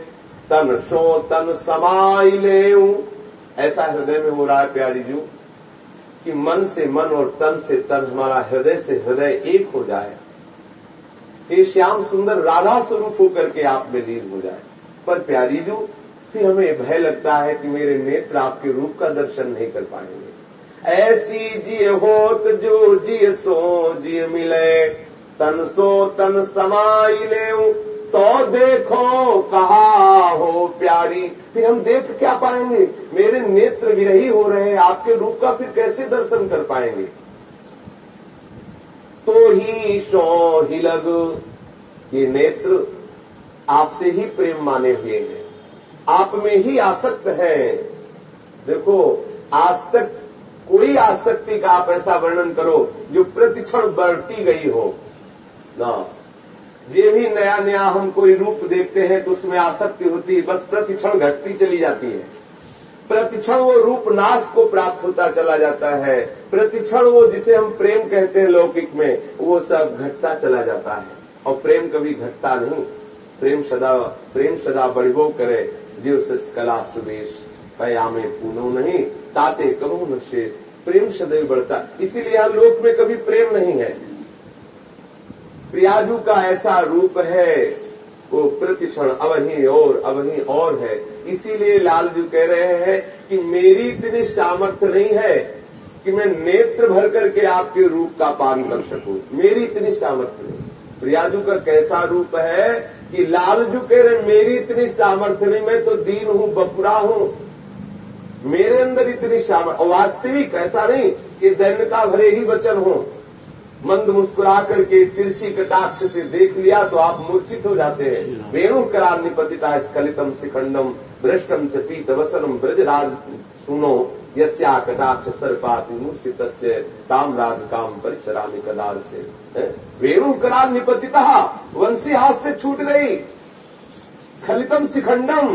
तन सो तन समाई ले ऐसा हृदय में हो रहा है प्यारी जू, कि मन से मन और तन से तन हमारा हृदय से हृदय एक हो जाए। ये श्याम सुंदर राधा स्वरूप होकर के आप में लीन हो जाए। पर प्यारी जू, फिर हमें भय लगता है कि मेरे नेत्र आपके रूप का दर्शन नहीं कर पाएँगे। ऐसी जिय होत जो जिय सो जिय मिले तन सो तन समाई ले तो देखो, कहा हो प्यारी। फिर हम देख क्या पाएँगे? मेरे नेत्र विरही हो रहे हैं। आपके रूप का फिर कैसे दर्शन कर पाएँगे? तो ही शो ही लग। ये नेत्र आपसे ही प्रेम माने हुए हैं। आप में ही आसक्त है। देखो, आज तक कोई आसक्ति का आप ऐसा वर्णन करो, जो प्रतिक्षण बढ़ती गई हो। ना जे भी नया नया हम कोई रूप देखते हैं तो उसमें आसक्ति होती है, बस प्रतिक्षण घटती चली जाती है। प्रतिक्षण वो रूप नाश को प्राप्त होता चला जाता है। प्रतिक्षण वो जिसे हम प्रेम कहते हैं लौकिक में, वो सब घटता चला जाता है। और प्रेम कभी घटता नहीं। प्रेम सदा प्रेम सदा बढ़ो करे। जीव से कला सुवेश कयामे पूनो नहीं, ताते कहो न शेष। प्रेम सदैव बढ़ता। इसीलिए यहाँ लोक में कभी प्रेम नहीं है। प्रियाजू का ऐसा रूप है, वो प्रतिक्षण अवही और अवही और है। इसीलिए लालजू कह रहे हैं कि मेरी इतनी सामर्थ्य नहीं है कि मैं नेत्र भर करके आपके रूप का पान कर सकूँ। मेरी इतनी सामर्थ्य नहीं। प्रियाजू का कैसा रूप है कि लालजू कह रहे मेरी इतनी सामर्थ्य नहीं, मैं तो दीन हूँ, बपुरा हूँ। मेरे अंदर इतनी सामर्थ्य वास्तविक ऐसा नहीं कि दैन्यता भरे ही वचन हो। मंद मुस्कुरा करके तिरछी कटाक्ष से देख लिया तो आप मूर्छित हो जाते हैं। वेणु करार निपतिता स्खलितम शिखंडम भ्रष्टम च पीत वसनम ब्रजराज सुनो यस्या कटाक्ष सर्पात मूर्छित ताम काम परिचरामी कदार से। वेणु करार निपतिता वंशी हाथ से छूट गई। स्खलितम शिखंडम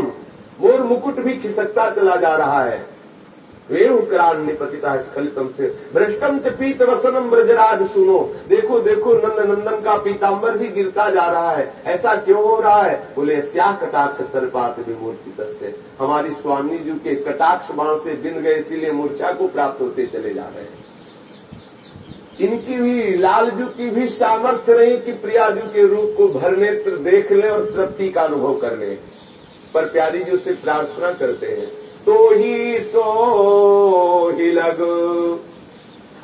मोर मुकुट भी खिसकता चला जा रहा है। वेणुकरान निपतिता स्खलितम से। भ्रष्टम च पीत वसनम ब्रजराज सुनो। देखो देखो नंद नंदन का पीताम्बर भी गिरता जा रहा है। ऐसा क्यों हो रहा है? बोले स्या कटाक्ष सर्पात विमूर्छित से हमारी स्वामी जी के कटाक्ष बाण से बिन गए, इसीलिए मूर्छा को प्राप्त होते चले जा रहे हैं। इनकी भी लालजू की भी सामर्थ्य नहीं कि प्रियाजू के रूप को भरनेत्र देख ले और तृप्ति का अनुभव कर ले। पर प्यारी जी उससे प्रार्थना करते हैं। तो ही सो ही लग।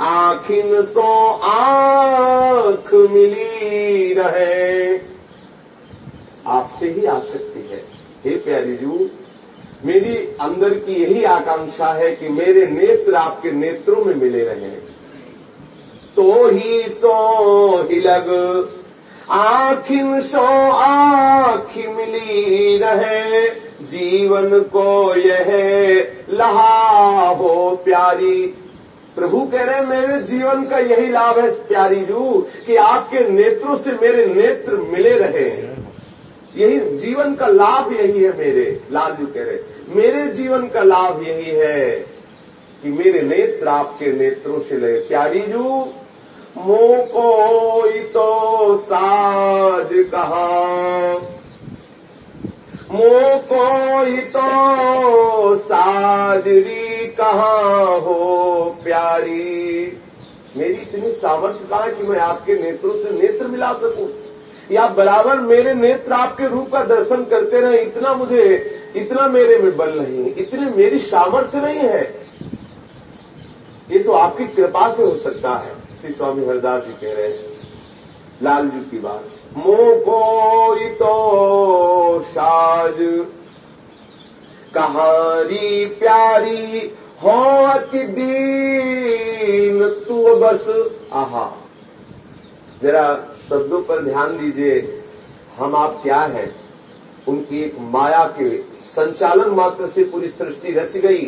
आखिन सो आँख मिली रहे। आपसे ही आसक्ति है। हे प्यारी जू, मेरी अंदर की यही आकांक्षा है कि मेरे नेत्र आपके नेत्रों में मिले रहे। तो ही सो ही लग। आखिन सो आखि मिली रहे। जीवन को यह लहा हो प्यारी। प्रभु कह रहे हैं, मेरे जीवन का यही लाभ है प्यारी जू कि आपके नेत्रों से मेरे नेत्र मिले रहे यही जीवन का लाभ यही है मेरे लालजू कह रहे मेरे जीवन का लाभ यही है कि मेरे नेत्र आपके नेत्रों से ले प्यारी जू मोह को तो साज कहा? मोह तो साजरी कहाँ हो प्यारी? मेरी इतनी सामर्थ्य कहा कि मैं आपके नेत्रों से नेत्र मिला सकूँ? या बराबर मेरे नेत्र आपके रूप का दर्शन करते रहे, इतना मुझे, इतना मेरे में बल नहीं इतनी मेरी सामर्थ्य नहीं है। ये तो आपकी कृपा से हो सकता है, श्री स्वामी हरदास जी कह रहे हैं। लालजू की बात। मोह कोई तो साज। कहारी प्यारी हो अति दीन, तू बस, आहा। जरा शब्दों पर ध्यान दीजिए, हम आप क्या हैं? उनकी एक माया के संचालन मात्र से पूरी सृष्टि रच गई।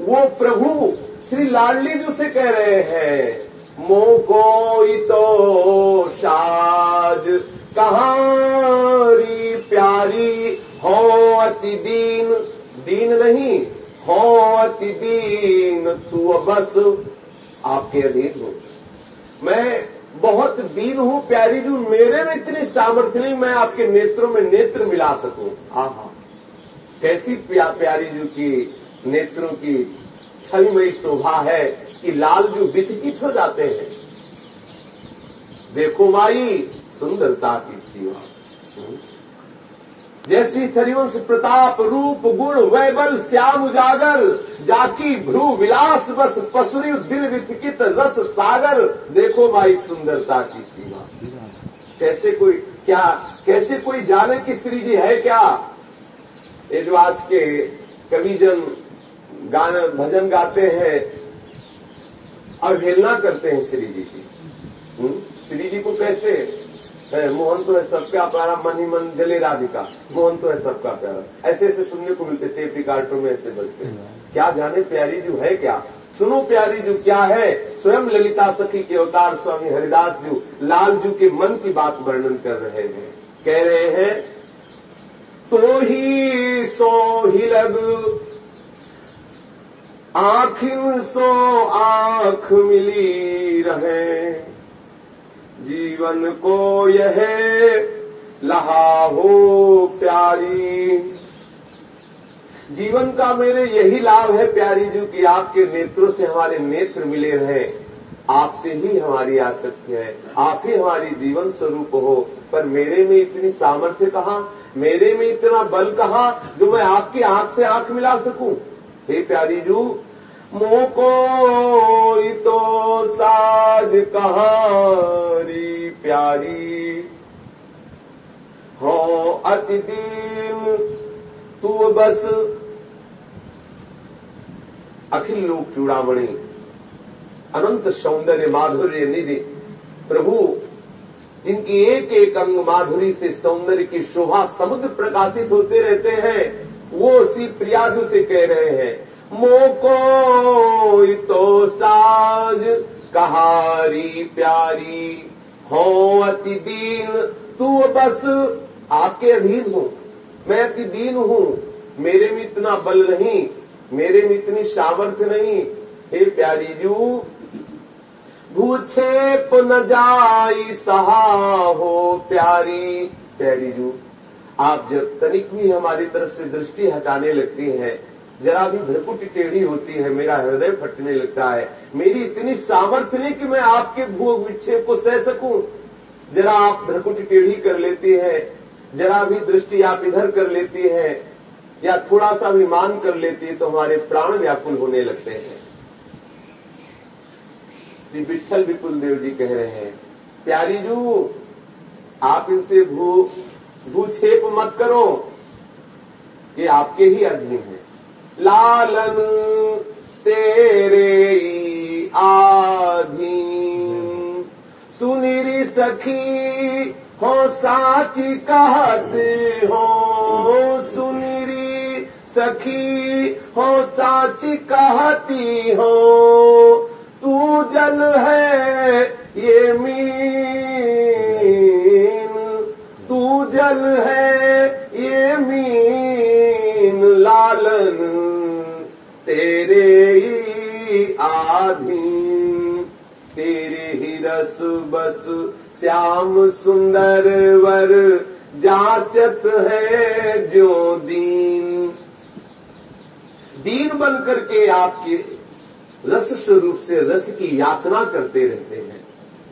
वो प्रभु श्री लाडली जो से कह रहे हैं। मोह कोई तो साज। कहारी प्यारी हो अति दीन। दीन नहीं हो अति दीन तू बस। आपके अधीन हो मैं बहुत दीन हूँ प्यारी जू मेरे में इतनी सामर्थ्य नहीं मैं आपके नेत्रों में नेत्र मिला सकूँ। आहा। कैसी प्या, प्यारी जू की नेत्रों की छविमयी शोभा है। कि लाल जो विचकित हो जाते हैं। देखो माई सुंदरता की सीमा। जैसी हरिवंश प्रताप रूप गुण वैबल श्याम उजागर, जाकी भ्रू विलास बस पसुरी दिल विचकित रस सागर, देखो माई सुंदरता की सीमा। कैसे कोई, क्या, कैसे कोई जाने की श्री जी है क्या? ये जो आज के कविजन गाना, भजन गाते हैं अवहेलना करते हैं श्री जी की। श्री जी को कैसे? है, मोहन तो है सबका प्यारा, मन ही मन जले राधिका। मोहन तो है सबका प्यारा। ऐसे ऐसे सुनने को मिलते, टेप रिकार्डो में ऐसे बजते क्या जाने प्यारी जो है क्या? सुनो प्यारी जो, क्या है? स्वयं ललिता सखी के अवतार स्वामी हरिदास जी, लाल जू के मन की बात वर्णन कर रहे हैं। कह रहे हैं तो ही सो ही लग आखिर सो आँख मिली रहे। जीवन को यह लहा हो प्यारी। जीवन का मेरे यही लाभ है प्यारी जी, कि आपके नेत्रों से हमारे नेत्र मिले रहे आपसे ही हमारी आसक्ति है। आप ही हमारी जीवन स्वरूप हो। पर मेरे में इतनी सामर्थ्य कहा? मेरे में इतना बल कहा, जो मैं आपकी आँख से आँख मिला सकूँ? हे प्यारी जू को तो साज कहारी प्यारी। हो अति दीन, तू बस अखिल लोक चूड़ामणि अनंत सौंदर्य माधुर्य निधि। प्रभु जिनकी एक एक अंग माधुरी से सौंदर्य की शोभा समुद्र प्रकाशित होते रहते हैं, वो उसी प्रियादु से कह रहे हैं। मोको तो साज, कहारी प्यारी हो अति दीन, तू बस आपके अधीन हूँ। मैं अति दीन हूँ। मेरे में इतना बल नहीं, मेरे में इतनी सामर्थ्य नहीं। हे प्यारी जू भूछेप न जाई, सहा हो प्यारी। प्यारी जू, आप जब तनिक भी हमारी तरफ़ से दृष्टि हटाने लगती हैं जरा भी भ्रकुटी टेढ़ी होती है, मेरा हृदय फटने लगता है। मेरी इतनी सामर्थ्य नहीं कि मैं आपके भूख विक्षेप को सह सकूँ। जरा आप भ्रकुटी टेढ़ी कर लेती हैं, जरा भी दृष्टि आप इधर कर लेती हैं, या थोड़ा सा भी मान कर लेती है तो हमारे प्राण व्याकुल होने लगते हैं। श्री विठल विपुल देव जी कह रहे हैं, प्यारी जू, आप इनसे भू भूछेप मत करो, ये आपके ही अधीन है। लालन तेरे आधीन सुनिरी सखी, हो साची कहते हो। सुनिरी सखी, हो साची कहती हो। तू जल है ये मीन। तू जल है ये मीन लालन तेरे ही आधीन तेरे ही रस बस श्याम सुंदर वर जाचत है जो दीन। दीन बन करके आपके रस स्वरूप से रस की याचना करते रहते हैं।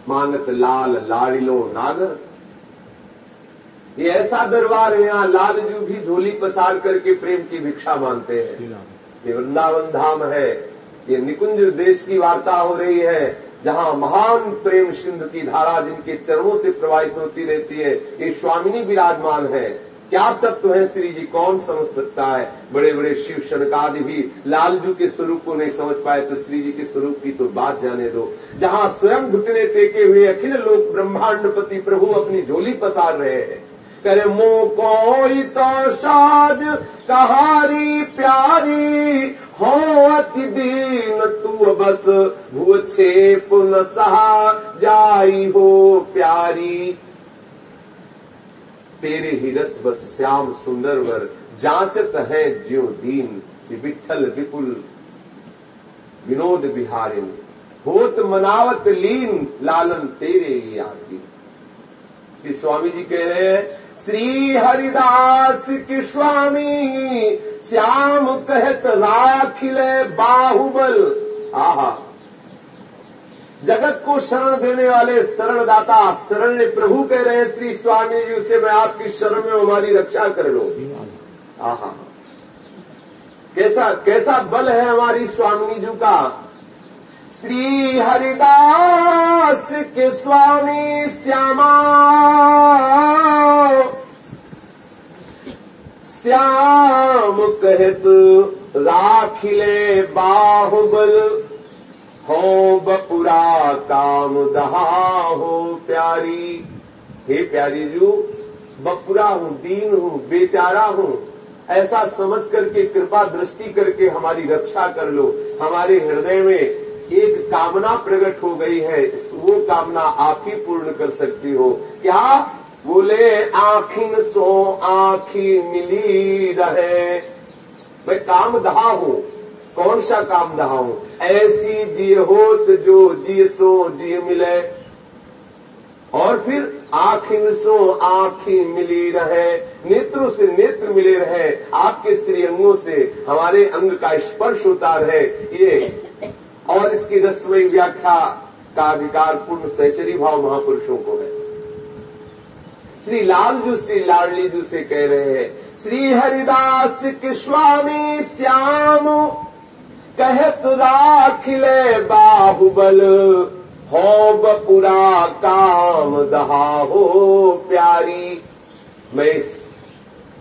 मानत लाल लाड़िलो नागर। ये ऐसा दरबार है यहाँ लालजू भी झोली पसार करके प्रेम की भिक्षा मांगते हैं। ये वृंदावन धाम है। ये निकुंज देश की वार्ता हो रही है, जहाँ महान प्रेम सिंधु की धारा जिनके चरणों से प्रवाहित होती रहती है, ये स्वामिनी विराजमान है। क्या तत्व है श्री जी? कौन समझ सकता है? बड़े बड़े शिव शनकादि भी लालजू के स्वरूप को नहीं समझ पाए तो श्री जी के स्वरूप की तो बात जाने दो। जहाँ स्वयं घुटने टेके हुए अखिल लोक ब्रह्मांडपति प्रभु अपनी झोली पसार रहे हैं। करे मो कोई तो साज, कहारी प्यारी, हो अति दीन तू बस भूछे पुन सहा, जाई हो प्यारी। तेरे ही रस बस श्याम सुंदर वर जांचत है ज्यो दीन श्री विठल विपुल। विनोद बिहारिन, होत मनावत लीन, लालन तेरे ही आदि स्वामी जी कह रहे हैं श्री हरिदास की स्वामी, श्याम कहत राखिले बाहुबल। आहा। जगत को शरण देने वाले शरणदाता शरण प्रभु कह रहे हैं, श्री स्वामी जी से मैं आपकी शरण में हमारी रक्षा कर लो। आहा। कैसा कैसा बल है हमारी स्वामी जी का? श्री हरिदास के स्वामी श्यामा। श्याम कहत, राखिले बाहुबल हो बपुरा काम दहा हो प्यारी। हे प्यारी जू, बपुरा हूँ, दीन हूँ, बेचारा हूँ, ऐसा समझ करके, कृपा दृष्टि करके हमारी रक्षा कर लो। हमारे हृदय में एक कामना प्रकट हो गई है, वो कामना आप ही पूर्ण कर सकती हो। क्या बोले, आखिन सो आखी मिली रहे। मैं काम दहा हूँ। कौन सा काम दहा हूँ? ऐसी जी होत जो जी सो जी मिले। और फिर आखिन सो आखी मिली रहे। नेत्र से नेत्र मिले रहे। आपके स्त्री अंगों से हमारे अंग का स्पर्श होता रहे ये और इसकी रसमयी व्याख्या का अधिकार पूर्ण सैचरी भाव महापुरुषों को है। श्री लालजू श्री लाडली जू से कह रहे हैं, श्री हरिदास के स्वामी श्याम, कहत राखिले बाहुबल हो बपुरा काम दहा हो प्यारी। मैं इस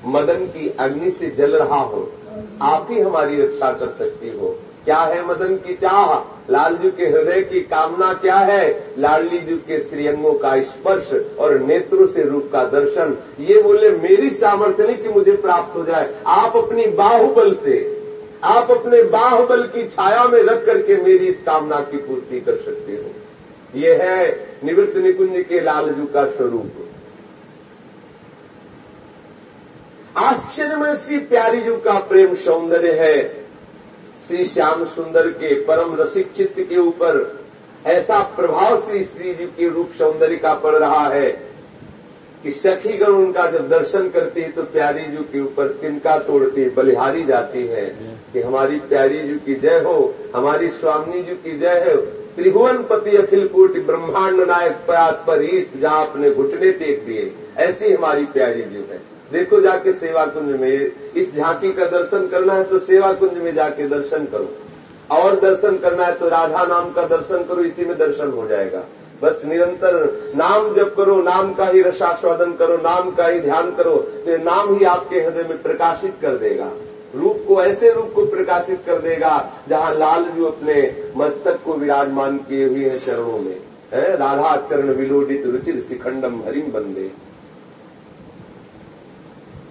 मदन की अग्नि से जल रहा हूँ, आप ही हमारी रक्षा कर सकती हो। क्या है मदन की चाह? लालजू के हृदय की कामना क्या है? लाडली जू के श्रीअंगों का स्पर्श और नेत्रों से रूप का दर्शन। ये बोले मेरी सामर्थ्य नहीं कि मुझे प्राप्त हो जाए। आप अपनी बाहुबल से, आप अपने बाहुबल की छाया में रख करके मेरी इस कामना की पूर्ति कर सकते हो। ये है निवृत्त निकुंज के लालजू का स्वरूप। आश्चर्य में श्री प्यारी जू का प्रेम सौंदर्य है। श्री श्याम सुंदर के परम रसिक चित्त के ऊपर ऐसा प्रभाव श्री श्री जी के रूप सौंदर्य का पड़ रहा है कि सखीगण उनका जब दर्शन करती है तो प्यारी जी के ऊपर तिनका तोड़ती बलिहारी जाती है कि हमारी प्यारी जी की जय हो, हमारी स्वामी जी की जय हो। त्रिभुवन पति अखिल कोटि ब्रह्मांड नायक पयात पर ईस जहाँ अपने घुटने टेक दिए। ऐसी हमारी प्यारी जी है। देखो जाके सेवा कुंज में इस झांकी का दर्शन करना है तो सेवा कुंज में जाके दर्शन करो। और दर्शन करना है तो राधा नाम का दर्शन करो, इसी में दर्शन हो जाएगा। बस निरंतर नाम जप करो, नाम का ही रसास्वादन करो, नाम का ही ध्यान करो तो नाम ही आपके हृदय में प्रकाशित कर देगा। रूप को, ऐसे रूप को प्रकाशित कर देगा, जहाँ लाल भी अपने मस्तक को विराजमान किए हुए हैं चरणों में। है, राधा चरण विलोडित रुचिर शिखंडम हरिम बंदे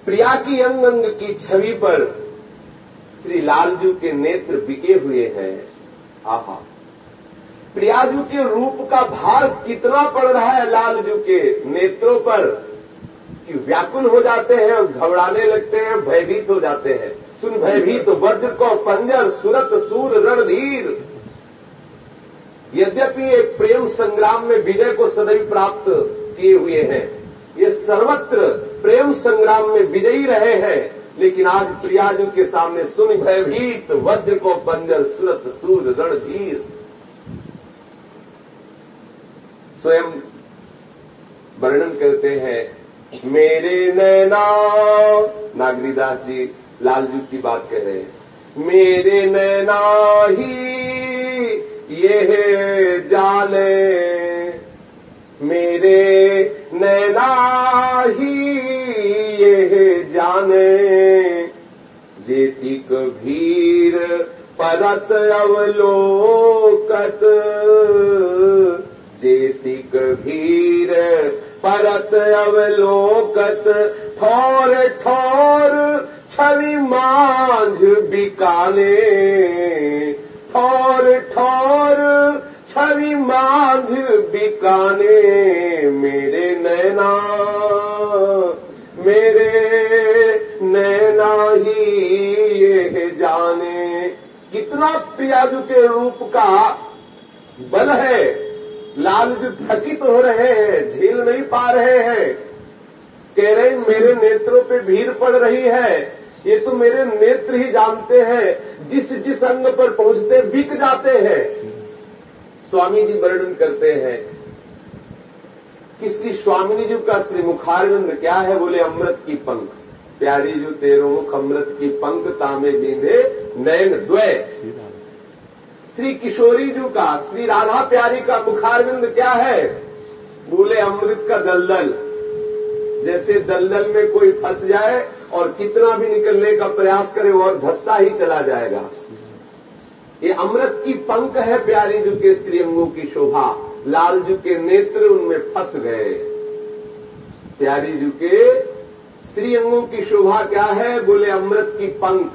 प्रिया की अंग अंग की छवि पर श्री लालजू के नेत्र बिके हुए हैं। आहा। प्रियाजू के रूप का भार कितना पड़ रहा है लालजू के नेत्रों पर कि व्याकुल हो जाते हैं और घबराने लगते हैं, भयभीत हो जाते हैं। सुन भयभीत वज्र को पंजर, सुरत, सूर, रणधीर। यद्यपि एक प्रेम संग्राम में विजय को सदैव प्राप्त किए हुए हैं ये सर्वत्र प्रेम संग्राम में विजयी रहे हैं, लेकिन आज प्रियाजू के सामने सुन भयभीत वज्र को बंजर सुरत सूर रणधीर। स्वयं वर्णन करते हैं, मेरे नैना नागरीदास जी लालजू की बात कह रहे हैं, मेरे नैना ही, ये जाने मेरे नैना ही ये जाने। जेतिक भीर परत अवलोकत। जेतिक भीर परत अवलोकत। ठोर ठोर छवि मांझ बिकाने। ठोर ठोर छवि मांझ बिकाने, मेरे नैना मेरे नैना ही ये जाने। कितना प्रियाजू के रूप का बल है लालजू थकित हो रहे हैं, झेल नहीं पा रहे हैं। कह रहे मेरे नेत्रों पे भीड़ पड़ रही है, ये तो मेरे नेत्र ही जानते हैं, जिस जिस अंग पर पहुँचते बिक जाते हैं। स्वामी जी वर्णन करते हैं। कि श्री स्वामिनी जी का श्री मुखारविंद क्या है बोले? अमृत की पंख। प्यारी जो तेरो मुख अमृत की पंख तामे बींदे नयन द्वय। श्री किशोरी जी का, श्री राधा प्यारी का मुखारविंद क्या है? बोले, अमृत का दलदल। जैसे दलदल में कोई फंस जाए और कितना भी निकलने का प्रयास करे और धसता ही चला जाएगा। ये अमृत की पंख है प्यारी जू के स्त्री अंगों की शोभा। लालजू के नेत्र उनमें फंस गए। प्यारी जू के स्त्री अंगों की शोभा क्या है? बोले अमृत की पंख।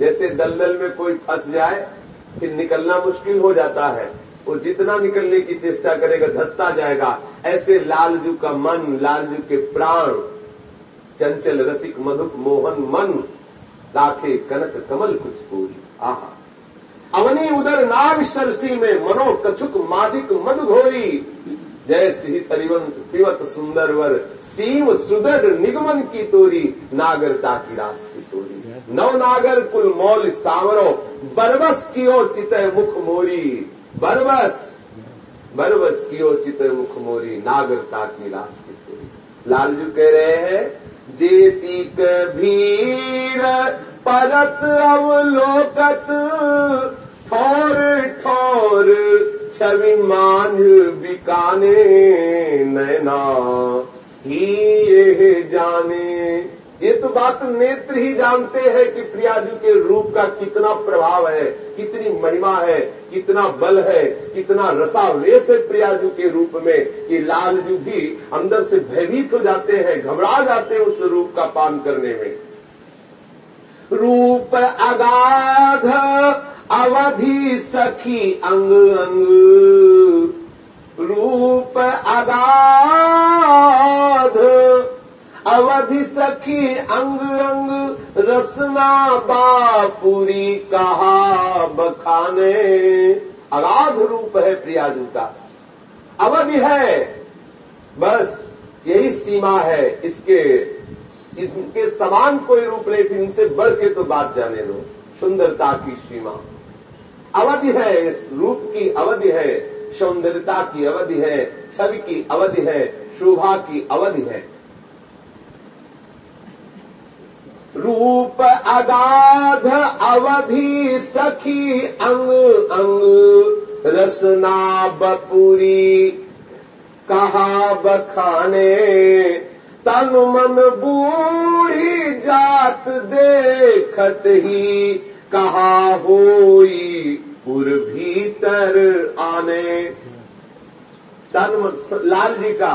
जैसे दलदल में कोई फंस जाए, फिर निकलना मुश्किल हो जाता है। वो जितना निकलने की चेष्टा करेगा, धसता जाएगा। ऐसे लालजू का मन लालजू के प्राण। चंचल रसिक मधुक मोहन मन। लाखे कनक कमल कुछ पूरी आहा। अवनी उदर नाग सरसी में मनो कछुक मादिक मद घोरी जय श्री हरिवंश पिवत सुंदर वर सीम सुदर निगमन की तोरी, नागरता की रास की तोरी। नव नागर कुल मौल सावरो, बरबस कियो चित मुख मोरी। बरबस बरबस कियो चित मुख मोरी, नागरता की रास की तोरी। लालजू कह रहे हैं जेतिक भीर परत अवलोकत ठोर ठोर छवि मान बिकाने नैना। ही ये जाने। ये तो बात नेत्र ही जानते हैं कि प्रियाजू के रूप का कितना प्रभाव है, कितनी महिमा है, कितना बल है, कितना रसावेश है प्रियाजू के रूप में कि लालजू भी अंदर से भयभीत हो जाते हैं, घबरा जाते हैं उस रूप का पान करने में। रूप अगाध अवधि सखी अंग अंग रूप अगाध। अवधि सखी अंग अंग रसना बापुरी कहा बखाने। अगाध रूप है प्रियाजू का अवधि है। बस यही सीमा है। इसके इसके समान कोई रूप नहीं इनसे बढ़ के तो बात जाने दो। सुंदरता की सीमा। अवधि है, इस रूप की अवधि है, सौंदर्यता की अवधि है, छवि की अवधि है, शोभा की अवधि है। रूप अगाध अवधि सखी अंग अंग, रसना बपुरी, कहा बखाने, तन मन बूढ़ी जात देखत ही कहा होई पुर भीतर आने। तन लाल जी का,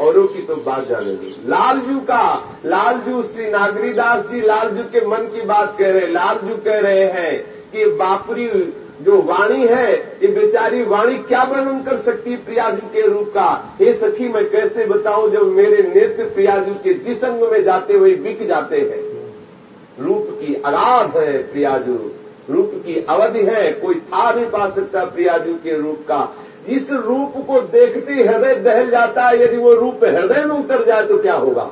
औरों की तो बात जाने दो। लालजू का लालजू श्री नागरीदास जी लालजू के मन की बात कह रहे लालजू कह रहे हैं कि बापरी जो वाणी है, ये बेचारी वाणी क्या वर्णन कर सकती है प्रियाजू के रूप का? हे सखी, मैं कैसे बताऊँ जब मेरे नेत्र प्रियाजू के जिस अंग में जाते हुए बिक जाते हैं? रूप की अगाध है प्रियाजू। रूप की अवधि है, कोई था नहीं पा सकता प्रियाजू के रूप का। जिस रूप को देखते हृदय दहल जाता है, यदि वो रूप हृदय में उतर जाए तो क्या होगा?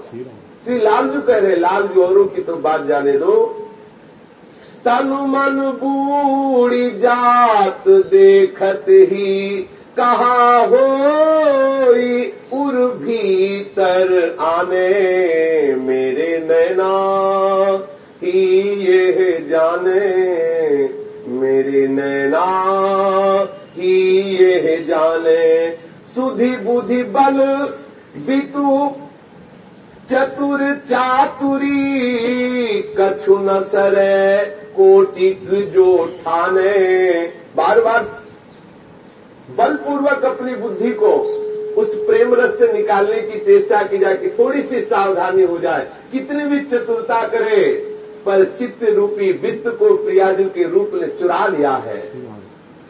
श्री लालजू कह रहे लालजू, औरों की तो बात जाने दो। तनु मन बूढ़ी जात देखत ही कहा हो भीतर आने मेरे नैना। ही ये जाने मेरे नैना ही ये जाने सुधि बुद्धि बल बितु चतुर चातुरी, कछु न सरे कोटिक जो ठाने। बार बार बलपूर्वक अपनी बुद्धि को उस प्रेम रस से निकालने की चेष्टा की जाए कि थोड़ी सी सावधानी हो जाए, कितनी भी चतुरता करे। पर चित्त रूपी वित्त को प्रियाजू के रूप में चुरा लिया है।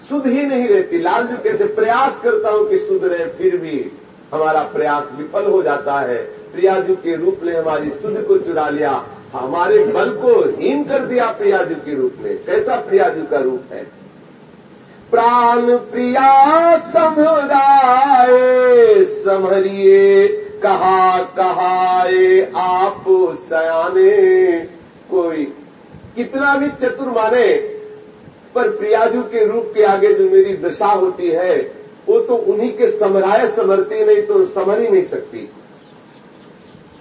सुध ही नहीं रहती। लालजू कहते, प्रयास करता हूँ कि सुध रहे, फिर भी हमारा प्रयास विफल हो जाता है। प्रियाजू के रूप ने हमारी सुध को चुरा लिया। हमारे बल को हीन कर दिया प्रियाजू के रूप में। कैसा प्रियाजू का रूप है? प्राण प्रिया समराए समरिए कहा कहाए आप सयाने। कोई कितना भी चतुर माने, पर प्रियाजू के रूप के आगे जो मेरी दशा होती है, वो तो उन्हीं के समराय समरती नहीं तो समर ही नहीं सकती।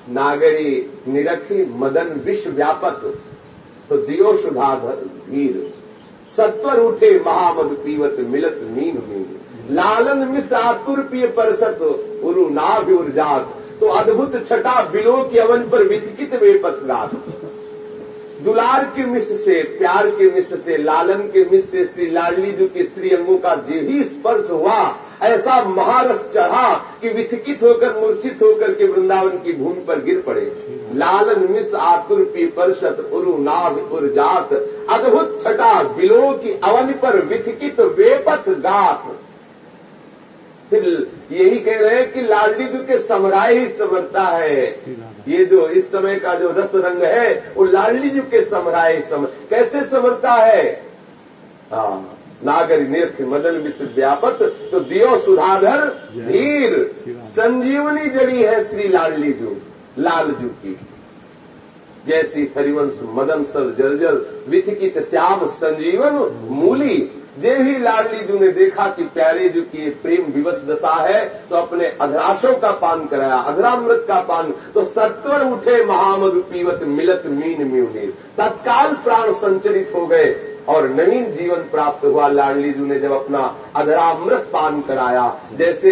नागरी निरखी मदन विश्व व्यापक तो दियो सुधा धीर सत्वर उठे महामद पीवत मिलत मीन मीन। लालन मिस आतुर पिय परसत, उरु नाभ उर्जात तो अद्भुत छटा बिलो के अवन पर विचकित वे पथगात दुलार के मिश्र से, प्यार के मिश्र से, लालन के मिश्र से श्री लाडली जी के स्त्री अंगों का जे ही स्पर्श हुआ। ऐसा महारस चढ़ा कि विथकित होकर, मूर्छित होकर के वृंदावन की भूमि पर गिर पड़े। लालन मिस आतुर पीपर शत उरु नाभ उर्जात अद्भुत छटा बिलो की अवन पर विथकित वेपथ गात। फिर यही कह रहे हैं कि लाडली जी के समराय ही समरता है। ये जो इस समय का जो रस रंग है वो लाडली जी के समराय समर कैसे समरता है? हाँ नागर निर्ख मदन विश्व व्यापत तो दियो सुधाधर धीर। संजीवनी जड़ी है श्री लाडली जू लालजू की। जैसी थरिवंश मदन सर जर्जर की श्याम संजीवन मूली जे ही लाडली जू ने देखा कि प्यारे जो की प्रेम विवश दशा है तो अपने अधराशों का पान कराया अधरामृत का पान तो सत्वर उठे महामधु पीवत मिलत मीन म्यूनीर। तत्काल प्राण संचरित हो गए और नवीन जीवन प्राप्त हुआ। लाडली जू ने जब अपना अधरामृत पान कराया, जैसे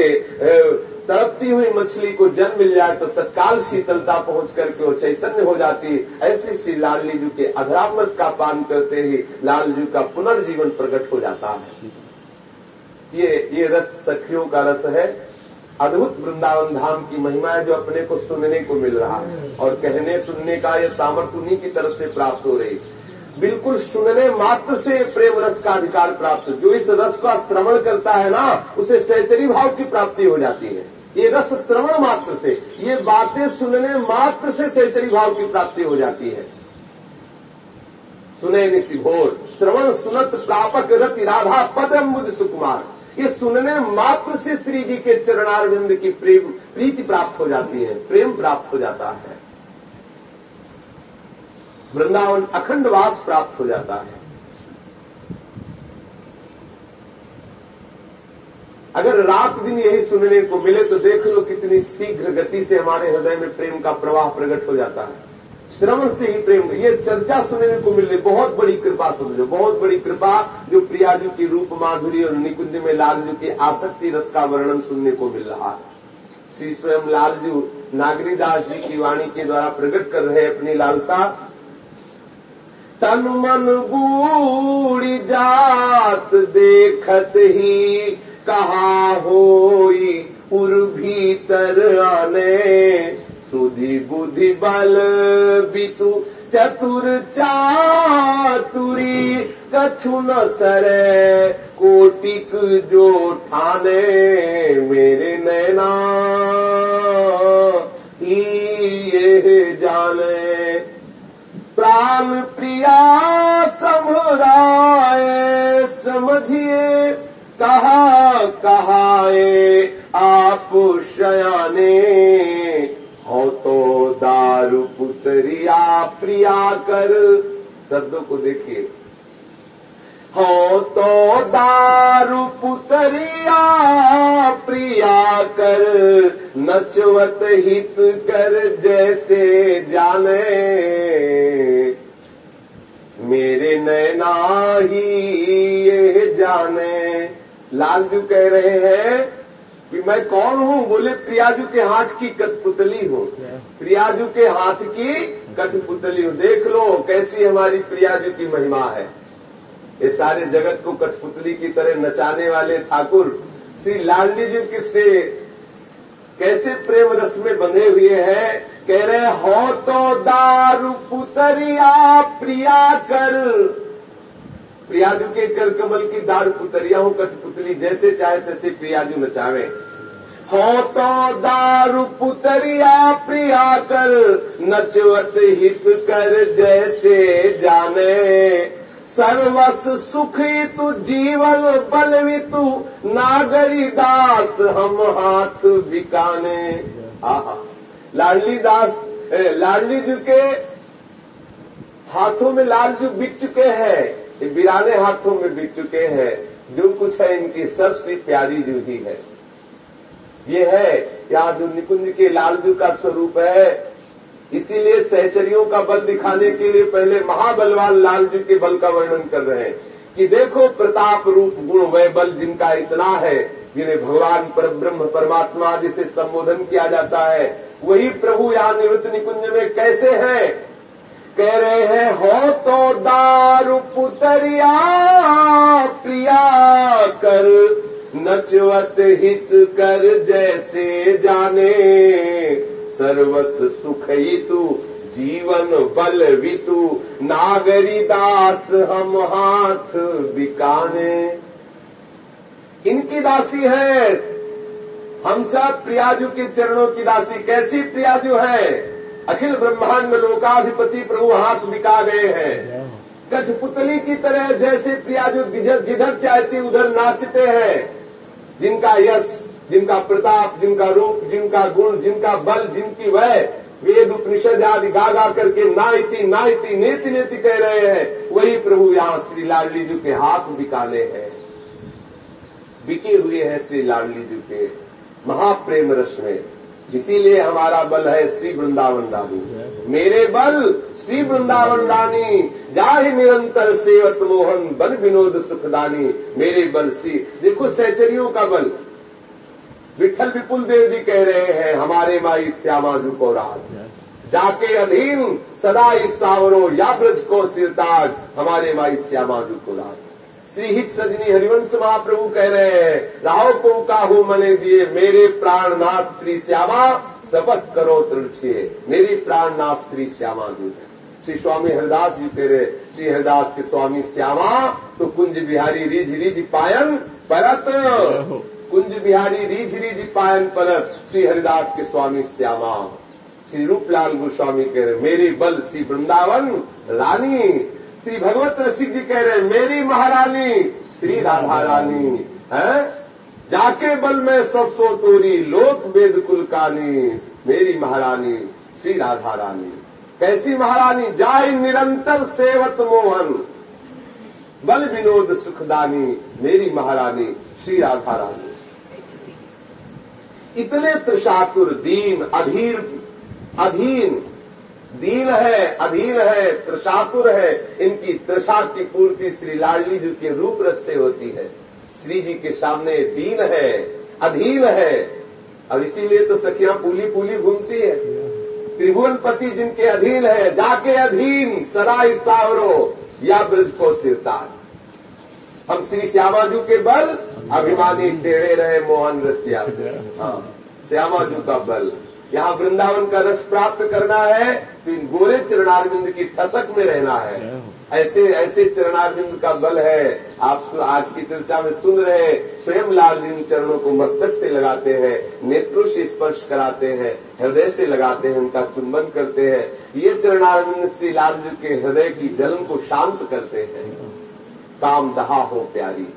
तड़पती हुई मछली को जन्म मिल जाए तो तत्काल शीतलता पहुँच करके वो चैतन्य हो जाती। है ऐसे श्री लाडली जू के अधरामृत का पान करते ही लालजू का पुनर्जीवन प्रकट हो जाता है। ये ये रस सखियों का रस है। अद्भुत वृंदावन धाम की महिमा है जो अपने को सुनने को मिल रहा है और कहने सुनने का यह सामर्थ्य उन्हीं की तरफ़ से प्राप्त हो रही। बिल्कुल सुनने मात्र से प्रेम रस का अधिकार प्राप्त। जो इस रस का श्रवण करता है ना, उसे सहचरी भाव की प्राप्ति हो जाती है। ये रस श्रवण मात्र से, ये बातें सुनने मात्र से सहचरी भाव की प्राप्ति हो जाती है। सुने निति घोर, श्रवण सुनत प्रापक रति राधा पदम बुद्ध सुकुमार। ये सुनने मात्र से श्री जी के चरणारविंद की प्रेम, प्रीति प्राप्त हो जाती है, प्रेम प्राप्त हो जाता है। वृंदावन अखंड वास प्राप्त हो जाता है। अगर रात दिन यही सुनने को मिले तो देख लो कितनी शीघ्र गति से हमारे हृदय में प्रेम का प्रवाह प्रकट हो जाता है। श्रवण से ही प्रेम, ये चर्चा सुनने को मिल बहुत बड़ी कृपा समझो बहुत बड़ी कृपा जो प्रियाजू की रूप माधुरी और निकुंज में लालजू की आसक्ति रस का वर्णन सुनने को मिल रहा है। श्री स्वयं लालजू नागरीदास जी की वाणी के द्वारा प्रकट कर रहे अपनी लालसा। तन मन बूढ़ी जात देखत ही कहा होई, उर भीतर आने। सुधि बुद्धि बल बितु, चतुर चातुरी, कछु न सरे। कोटिक जो ठाने मेरे नैना। ये जाने। प्राण प्रिया समराए समझिए। कहा कहाए आप शयाने हो तो दारू पुतरिया प्रिया कर। शब्दों को देखिए। हो तो दारू पुतरिया प्रिया कर। नचवत हित कर जैसे जाने। मेरे नैना ही ये जाने। लालजू कह रहे हैं कि मैं कौन हूँ? बोले, प्रियाजू के हाथ की कठपुतली हूँ। प्रियाजू के हाथ की कठपुतली हूँ। देख लो, कैसी हमारी प्रियाजू की महिमा है। ये सारे जगत को कठपुतली की तरह नचाने वाले ठाकुर, श्री लालजी जी किससे कैसे प्रेम रस में बंधे हुए हैं? कह रहे हो तो दारू पुतरिया, प्रिया कर प्रियाजू के कर कमल की दारू पुतरिया हूँ कठपुतली जैसे चाहे तैसे प्रियाजू नचावे। हो तो दारू पुतरिया, प्रिया कर नचवत हित कर जैसे जाने। सर्वस सुखी तू, जीवन बलवी तू, नागरी दास हम हाथ बिकाने। लाडली दास लाडली जी के हाथों में लाल जो बिक चुके हैं बिराने हाथों में बिक चुके हैं, जो कुछ है इनकी सबसे प्यारी जू ही। है ये है यहाँ जो निकुंज के लालजू का स्वरूप है। इसीलिए सहचरियों का बल दिखाने के लिए पहले महाबलवान लालजू के बल का वर्णन कर रहे हैं कि देखो प्रताप रूप गुण वह बल जिनका इतना है, जिन्हें भगवान पर ब्रह्म परमात्मा आदि से संबोधन किया जाता है। वही प्रभु यहाँ निवृत्त निकुंज में कैसे हैं? कह रहे हैं, हो तो दारू पुतरिया, प्रिया कर, नचवत हित कर जैसे जाने। सर्वस सुख ही तू, जीवन बल वितु नागरी दास हम हाथ बिकाने। इनकी दासी है। हम सब प्रियाजू के चरणों की दासी। कैसी प्रियाजू है? अखिल ब्रह्मांड लोकाधिपति प्रभु हाथ बिका गए हैं। कठपुतली की तरह जैसे प्रियाजू जिधर चाहती उधर नाचते हैं। जिनका यश, जिनका प्रताप, जिनका रूप, जिनका गुण, जिनका बल, जिनकी वह वेद उपनिषद आदि गा गा करके नाइति नाइति, नेति नेति कह रहे हैं, वही प्रभु यहाँ श्री लाडली जी के हाथ बिकाने हैं। बिके हुए हैं श्री लाडली जी के महाप्रेम रस में। इसीलिए हमारा बल है श्री वृंदावन रानी मेरे बल श्री वृंदावन रानी जाहि निरंतर सेवत मोहन, बन विनोद सुखदानी मेरे बल श्री। देखो सैचरियों का बल। विठल विपुल देव जी कह रहे हैं, हमारे माई श्यामा जू को राज। जाके अधीन सदा इस सावरो या ब्रज को सिरताज, हमारे माई श्यामा जू को राज। श्री हित सजनी हरिवंश महाप्रभु कह रहे हैं राहो को काहू मने दिए मेरे प्राणनाथ श्री श्यामा शपथ करो तृक्षिए मेरी प्राणनाथ श्री श्यामा जी श्री स्वामी हरिदास जी कह रहे श्री हरिदास के स्वामी श्यामा तो कुंज बिहारी रिझ रिझ पायन परत। कुंज बिहारी रिझ रिझ पायन परत श्री हरिदास के स्वामी श्यामा। श्री रूपलाल गोस्वामी कह रहे मेरी बल श्री वृंदावन रानी श्री भगवत रसिक जी कह रहे हैं, मेरी महारानी, श्री राधा रानी, है? जाके बल में सब सो तोरी, लोक वेद कुलकानी मेरी महारानी, श्री राधा रानी। कैसी महारानी? जाय निरंतर सेवत मोहन। बल विनोद सुखदानी, मेरी महारानी, श्री राधा रानी। इतने त्रिशातुर दीन, अधीर, अधीन दीन है, अधीन है, त्रिशातुर है। इनकी त्रिषा की पूर्ति श्री लाडली जी के रूप रस से होती है। श्री जी के सामने दीन है, अधीन है। अब इसीलिए तो सखियाँ पूली पूली घूमती है। त्रिभुवन पति जिनके अधीन है, जाके अधीन, सराय सावरो, या ब्रज को सिरताज हम श्री श्यामा श्यामाजू के बल, अभिमानी टेढ़े रहे मोहन रसिया। हाँ श्यामाजू का बल। यहाँ वृंदावन का रस प्राप्त करना है तो इन गोरे चरणारविंद की ठसक में रहना है। ऐसे ऐसे चरणारविंद का बल है आप आज की चर्चा में सुन रहे स्वयं लाल जी चरणों को मस्तक से लगाते हैं नेत्रों से स्पर्श कराते हैं हृदय से लगाते हैं उनका चुंबन करते हैं। ये चरणारविंद श्री लाल जी के हृदय की जलन को शांत करते हैं? काम दहा हो प्यारी।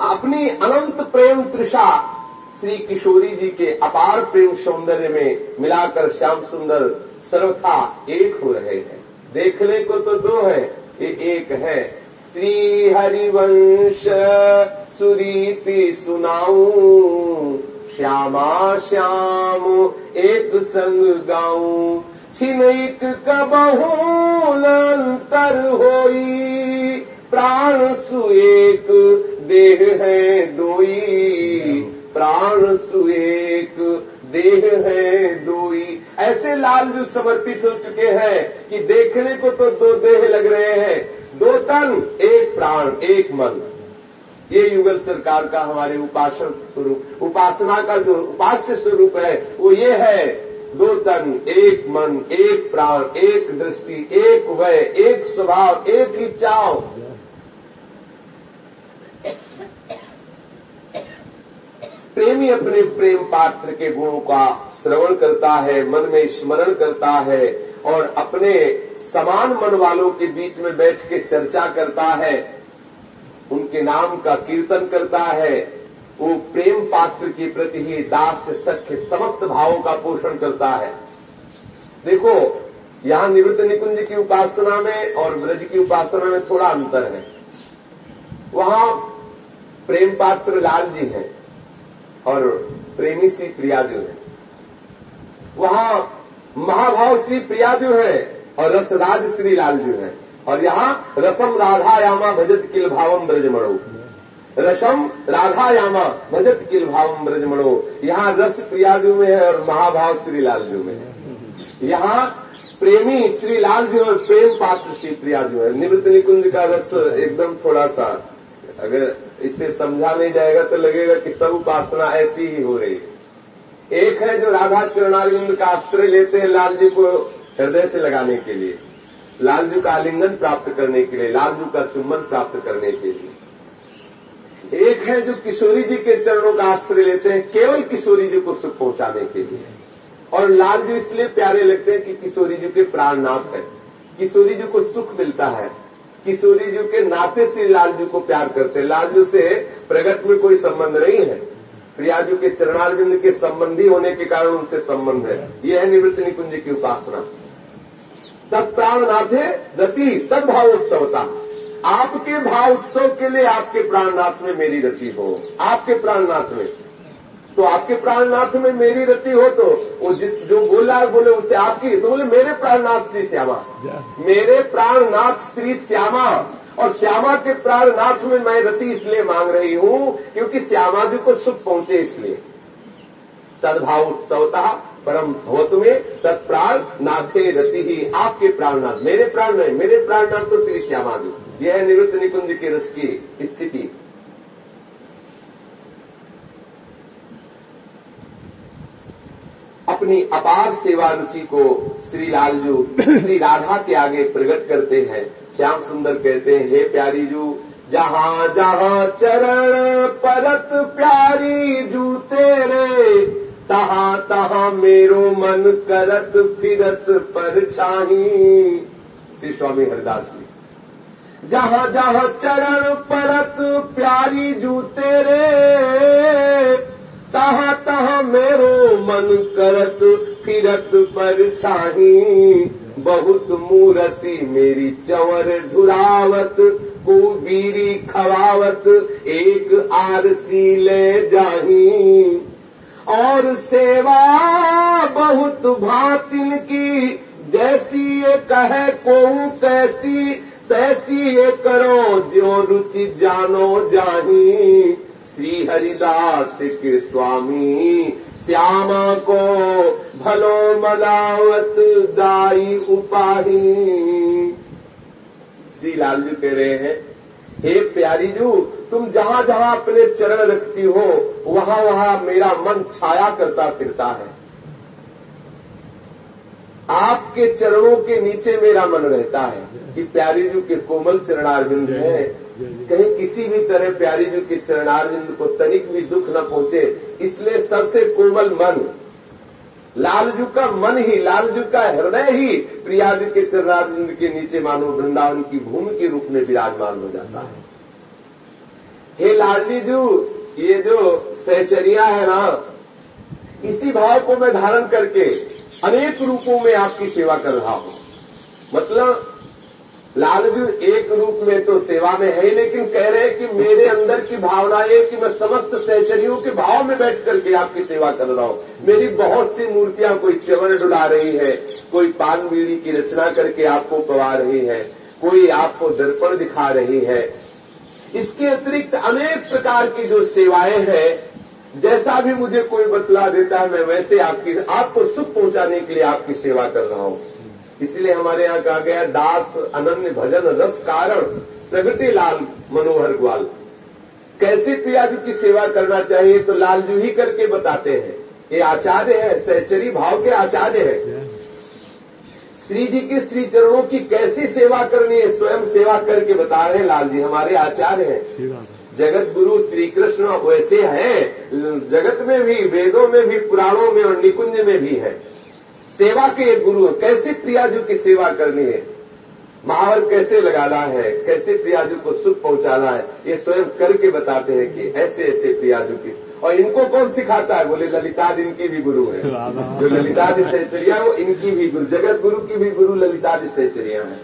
अपनी अनंत प्रेम तृषा श्री किशोरी जी के अपार प्रेम सौंदर्य में मिलाकर श्याम सुंदर सर्वथा एक हो रहे हैं। देखने को तो दो है, ये एक है। श्री हरिवंश सुरीति सुनाऊ, श्यामा श्याम, एक संग गाऊं। छिनक कबहू अंतर होई, प्राण सुएक देह है दोई, प्राण सुएक। देह है दोई। ऐसे लाल जो समर्पित हो चुके हैं कि देखने को तो दो देह लग रहे हैं। दो तन, एक प्राण, एक मन। ये युगल सरकार का हमारे उपासक स्वरूप, उपासना का जो उपास्य स्वरूप है, वो ये है। दो तन, एक मन, एक प्राण, एक दृष्टि, एक वय एक स्वभाव, एक इच्छाओं। प्रेमी अपने प्रेम पात्र के गुणों का श्रवण करता है, मन में स्मरण करता है और अपने समान मन वालों के बीच में बैठ के चर्चा करता है, उनके नाम का कीर्तन करता है, वो प्रेम पात्र के प्रति ही दास से सख्य, समस्त भावों का पोषण करता है। देखो, यहाँ निवृत्त निकुंज की उपासना में और ब्रज की उपासना में थोड़ा अंतर है। वहाँ प्रेम पात्र लाल जी हैं। और प्रेमी श्री प्रियाजू है। वहाँ महाभाव श्री प्रियाजू है और रसराज श्री लालजू है। और यहाँ रसम राधायामा भजत किल भावम ब्रजमणो। रसम राधायामा भजत किल भावम ब्रजमणो। यहाँ रस प्रियाजू में है और महाभाव श्री लालजू में है। यहाँ प्रेमी श्री लाल जो है प्रेम पात्र श्री प्रिया जो है। निवृत्त निकुंज का रस एकदम थोड़ा सा अगर इसे समझा नहीं जाएगा तो लगेगा कि सब उपासना ऐसी ही हो रही है। एक है जो राधा चरणारिंद का आश्रय लेते हैं लाल जी को हृदय से लगाने के लिए लालजू का आलिंगन प्राप्त करने के लिए लालजू का चुम्बन प्राप्त करने के लिए। एक है जो किशोरी जी के चरणों का आश्रय लेते हैं, केवल किशोरी जी को सुख पहुँचाने के लिए। और लालजू इसलिए प्यारे लगते हैं कि किशोरी जी के प्राणनाथ है। किशोरी जी को सुख मिलता है। किशोरी जी के नाते से लाल जी को प्यार करते हैं। लाल जी से प्रगट में कोई संबंध नहीं है। प्रिया जी के चरणारविंद के संबंधी होने के कारण उनसे संबंध है। यह है निवृत्त निकुंज की उपासना। तब प्राणनाथे रति, तद भावोत्सवता आपके भाव उत्सव के लिए आपके प्राणनाथ में मेरी रति हो। आपके प्राणनाथ में। तो आपके प्राणनाथ में मेरी रति हो तो वो जिस जो बोला बोले उसे आपकी। तो बोले मेरे प्राणनाथ श्री श्यामा। मेरे प्राणनाथ श्री श्यामा। और श्यामा के प्राणनाथ में मैं रति इसलिए मांग रही हूँ क्योंकि श्यामा जी को सुख पहुँचे इसलिए। तदभाव उत्सवता परम भवत में तत्प्राण नाथे रति ही आपके प्राणनाथ। मेरे प्राण नहीं मेरे प्राणनाथ तो श्री श्यामा जी। यह निवृत्त निकुंज के रस की स्थिति। अपनी अपार सेवा रुचि को श्री लालजू श्री राधा के आगे प्रकट करते हैं। श्याम सुंदर कहते हैं हे प्यारी जू जहाँ जहाँ चरण परत प्यारी जू तेरे तहां तहां मेरो मन करत फिरत पर छाही। श्री स्वामी हरिदास जी जहाँ जहाँ चरण परत प्यारी जू तेरे तहा तहा मेरो मन करत फिरत पर छाही। बहुत मूर्ति मेरी चंवर ढुरावत को बीरी खवावत, एक आरसी ले जाही। और सेवा बहुत भातिन की, जैसी ये कहे को कैसी, तैसी ये करो जो रुचि जानो जाही। श्री हरिदास के स्वामी, श्यामा को भलो मनावत दाई उपाही। श्री लाल जी कह रहे हैं, हे प्यारी जू तुम जहाँ जहाँ अपने चरण रखती हो, वहाँ वहाँ मेरा मन छाया करता फिरता है। आपके चरणों के नीचे मेरा मन रहता है। कि प्यारी जू के कोमल चरणारविंद है। कहीं किसी भी तरह प्यारी जी के चरणारविंद को तनिक भी दुख न पहुँचे, इसलिए सबसे कोमल मन, लालजू का मन ही, लालजू का हृदय ही प्रियाजी के चरणारविंद के नीचे मानो वृंदावन की भूमि के रूप में विराजमान हो जाता है। हे लालजी जू ये जो सहचरिया है ना, इसी भाव को मैं धारण करके अनेक रूपों में आपकी सेवा कर रहा हूँ। मतलब लालजू, एक रूप में तो सेवा में है लेकिन कह रहे हैं कि मेरे अंदर की भावना ये कि मैं समस्त सहचरियों के भाव में बैठ करके आपकी सेवा कर रहा हूँ। मेरी बहुत सी मूर्तियाँ कोई चवर डुला रही है, कोई पान बीड़ी की रचना करके आपको पवा रही है, कोई आपको दर्पण दिखा रही है। इसके अतिरिक्त अनेक प्रकार की जो सेवाएँ हैं, जैसा भी मुझे कोई बतला देता है, मैं वैसे आपकी, आपको सुख पहुँचाने के लिए आपकी सेवा कर रहा हूँ। इसलिए हमारे यहाँ कहा गया, दास, अनन्य भजन, रस कारण प्रगति लाल, मनोहर ग्वाल। कैसे प्रियाजू की सेवा करना चाहिए तो लालजू ही करके बताते हैं। ये आचार्य है, सहचरी भाव के आचार्य है। श्री जी के श्री चरणों की कैसी सेवा करनी है, स्वयं सेवा करके बता रहे हैं, लाल जी हमारे आचार्य हैं। जगत गुरु श्री कृष्ण वैसे हैं, जगत में भी, वेदों में भी, पुराणों में और निकुंज में भी है। सेवा के एक गुरु है। कैसे प्रियाजू की सेवा करनी है? महावर कैसे लगाना है? कैसे प्रियाजू को सुख पहुंचाना है? ये स्वयं करके बताते हैं कि ऐसे ऐसे प्रियाजू की और इनको कौन सिखाता है? बोले ललिताद इनकी भी गुरु है। जो ललितादि सहचरिया वो इनकी भी गुरु जगत गुरु की भी गुरु ललितादि सहचरिया है।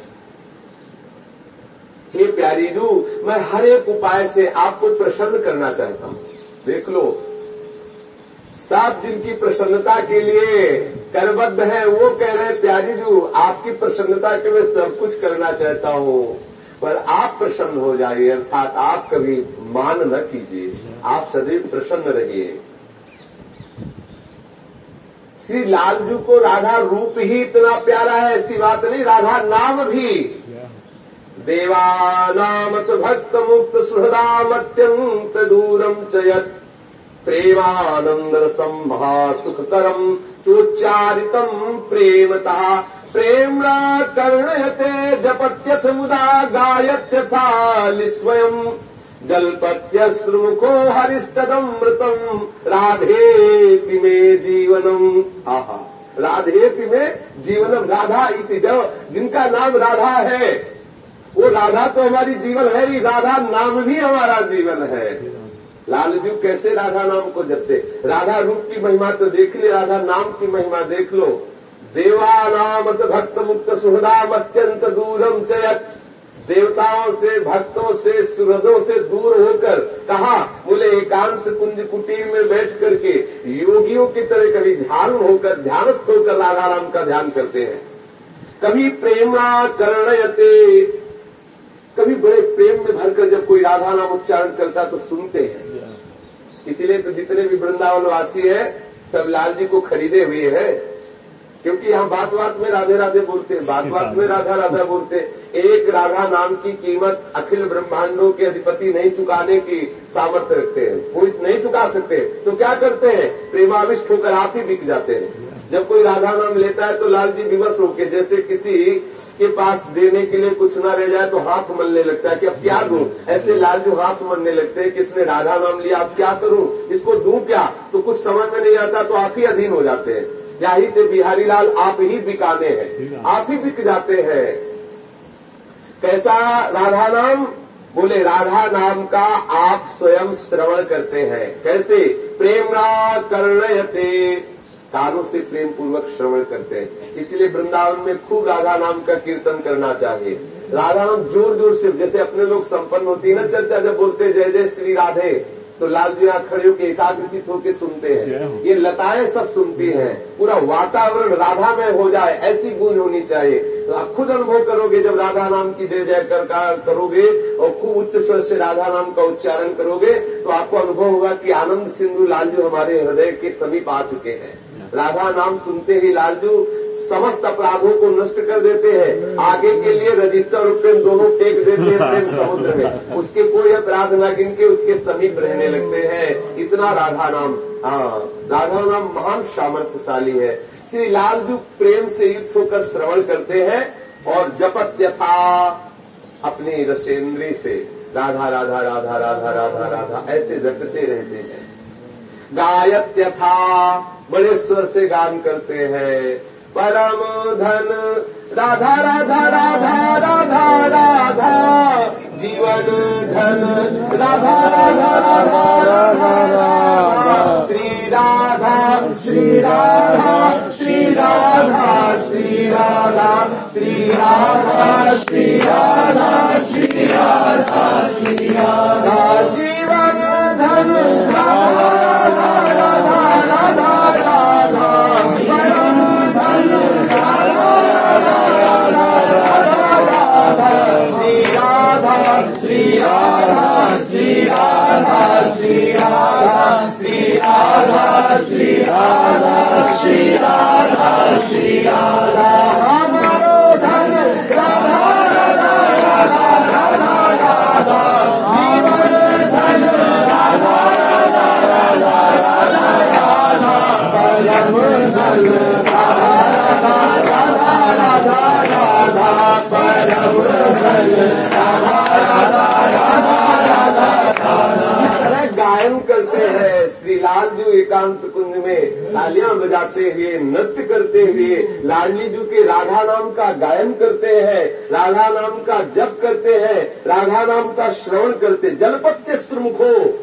हे प्यारी जू मैं हर एक उपाय से आपको प्रसन्न करना चाहता हूँ। देख लो सात जिनकी प्रसन्नता के लिए करबद्ध है। वो कह रहे हैं, प्यारी जू, आपकी प्रसन्नता के लिए सब कुछ करना चाहता हूँ, पर आप प्रसन्न हो जाइए, अर्थात आप कभी मान न कीजिए। आप सदैव प्रसन्न रहिए। श्री लालजू को राधा रूप ही इतना प्यारा है, ऐसी बात नहीं, राधा नाम भी। देवा देवानामत भक्त मुक्त सुहृदामत्यंत दूरम च संभा सुखकरम चोच्चारितम प्रेमतः। प्रेम्णा कर्णयते, जपत्यथ मुदा गायत्यथा स्वयं जल्पत्यश्रुमुखो हरिस्तदमृतम राधेति मे जीवनम। आहा, राधेति में जीवनम, राधा इति जब, जिनका नाम राधा है, वो राधा तो हमारी जीवन है ही, राधा नाम भी हमारा जीवन है। लालजू कैसे राधा नाम को जपते? राधा रूप की महिमा तो देख ली, राधा नाम की महिमा देख लो। देवानामत भक्त मुक्त सुहदाम अत्यंत दूरम चयत देवताओं से, भक्तों से, सुहृदों से दूर होकर कहा बोले एकांत कुंज कुटीर में बैठ करके योगियों की तरह कभी ध्यान होकर, ध्यानस्थ होकर राधा राम का ध्यान करते हैं। कभी प्रेमा कर्णयते कभी बड़े प्रेम में भरकर जब कोई राधा नाम उच्चारण करता तो सुनते हैं। इसीलिए तो जितने भी वृंदावन वासी है, सब लाल जी को खरीदे हुए हैं। क्योंकि यहाँ बात बात में राधे राधे बोलते हैं बात बात में राधा राधा बोलते हैं। एक राधा नाम की कीमत अखिल ब्रह्मांडों के अधिपति नहीं चुकाने की सामर्थ्य रखते हैं। कोई नहीं चुका सकते तो क्या करते हैं? प्रेमाविष्ट होकर आप ही बिक जाते हैं। जब कोई राधा नाम लेता है तो लाल जी विवश होके, जैसे किसी के पास देने के लिए कुछ ना रह जाए तो हाथ मलने लगता है कि अब क्या दूँ? ऐसे लाल जो हाथ मलने लगते हैं किसने राधा नाम लिया, अब क्या करूँ? इसको दूँ क्या? तो कुछ समझ में नहीं आता तो आप ही अधीन हो जाते हैं। या ही थे बिहारी लाल आप ही बिकाने हैं, आप ही बिक जाते हैं। कैसा राधा नाम? बोले, राधा नाम का आप स्वयं श्रवण करते हैं। कैसे? प्रेमना कर्णयते कानों से प्रेम पूर्वक श्रवण करते हैं। इसलिए वृंदावन में खूब राधा नाम का कीर्तन करना चाहिए। राधा नाम ज़ोर ज़ोर से जैसे अपने लोग संपन्न होती है ना चर्चा जब बोलते जय जय श्री राधे तो लाल जी खड़े होकर एकाग्रचित होकर सुनते हैं। ये लताएँ सब सुनती हैं। पूरा वातावरण राधा में हो जाए ऐसी गूंज होनी चाहिए। तो आप खुद अनुभव करोगे जब राधा नाम की जय जय कर करोगे और खूब उच्च स्वर से राधा नाम का उच्चारण करोगे तो आपको अनुभव होगा कि आनंद सिंधु लालजू हमारे हृदय के समीप आ चुके हैं। राधा नाम सुनते ही लालजू समस्त अपराधों को नष्ट कर देते हैं। आगे के लिए रजिस्टर और पेन दोनों फेंक देते हैं प्रेम समुद्र में। उसके कोई अपराध न गिन के उसके समीप रहने लगते हैं। इतना राधा नाम हाँ राधा नाम महान सामर्थ्यशाली है। श्री लालजू प्रेम से युक्त होकर श्रवण करते हैं और जपत यथा अपनी रसेंद्री से। राधा राधा राधा राधा राधा राधा, ऐसे रटते रहते हैं। गायत्यथा बड़े स्वर से गान करते हैं। परम धन, राधा राधा राधा राधा राधा, जीवन धन, Radha Radha Radha Radha Radha, Shri Radha Shri Radha Shri Radha Shri Radha Shri Radha Shri Radha Shri Radha Shri Radha Shri Radha, Shri Radha, Shri Radha. Radha नाम का गायन करते हैं, राधा नाम का जप करते हैं, राधा नाम का श्रवण करते जलपत्य स्त्रुमुखो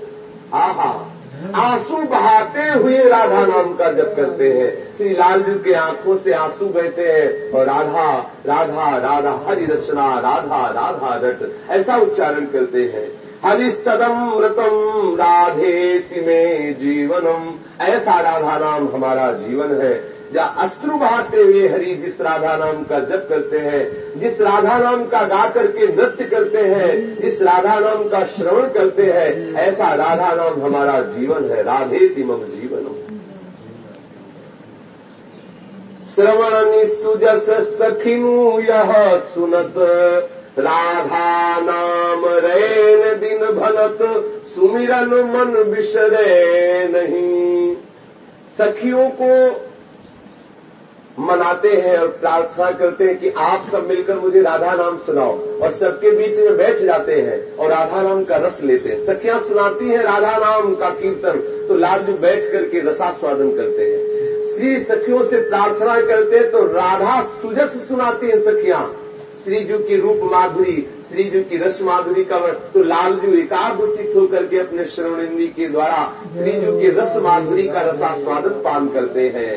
आहा। आँसू बहाते हुए राधा नाम का जप करते हैं। श्री लालजू के आँखों से आँसू बहते हैं। और राधा राधा राधा, हरि रचना, राधा राधा रट। ऐसा उच्चारण करते हैं। हरिस्तदमृतम राधे तिमे जीवनम। ऐसा राधा नाम हमारा जीवन है। या अश्रु बहाते हुए हरि जिस राधा नाम का जप करते हैं, जिस राधा नाम का गा करके नृत्य करते हैं, जिस राधा नाम का श्रवण करते हैं, ऐसा राधा नाम हमारा जीवन है। राधे मम जीवनम। श्रवण निसुजस सखिनु यह सुनत। राधा नाम रैन दिन भनत। सुमिरन मन बिसरे नहीं। सखियों को मनाते हैं और प्रार्थना करते हैं कि आप सब मिलकर मुझे राधा नाम सुनाओ और सबके बीच में बैठ जाते हैं और राधा नाम का रस लेते हैं। सखियाँ सुनाती हैं राधा नाम का कीर्तन तो लालजू बैठ करके रसास्वादन करते हैं। श्री सखियों से प्रार्थना करते हैं तो राधा सुजस सुनाती हैं सखियाँ। श्रीजू की रूप माधुरी, श्रीजू की रस माधुरी का तो लालजू एकाग्रचित होकर के अपने श्रवणिंदी के द्वारा श्रीजू की रस माधुरी का रसास्वादन पान करते हैं।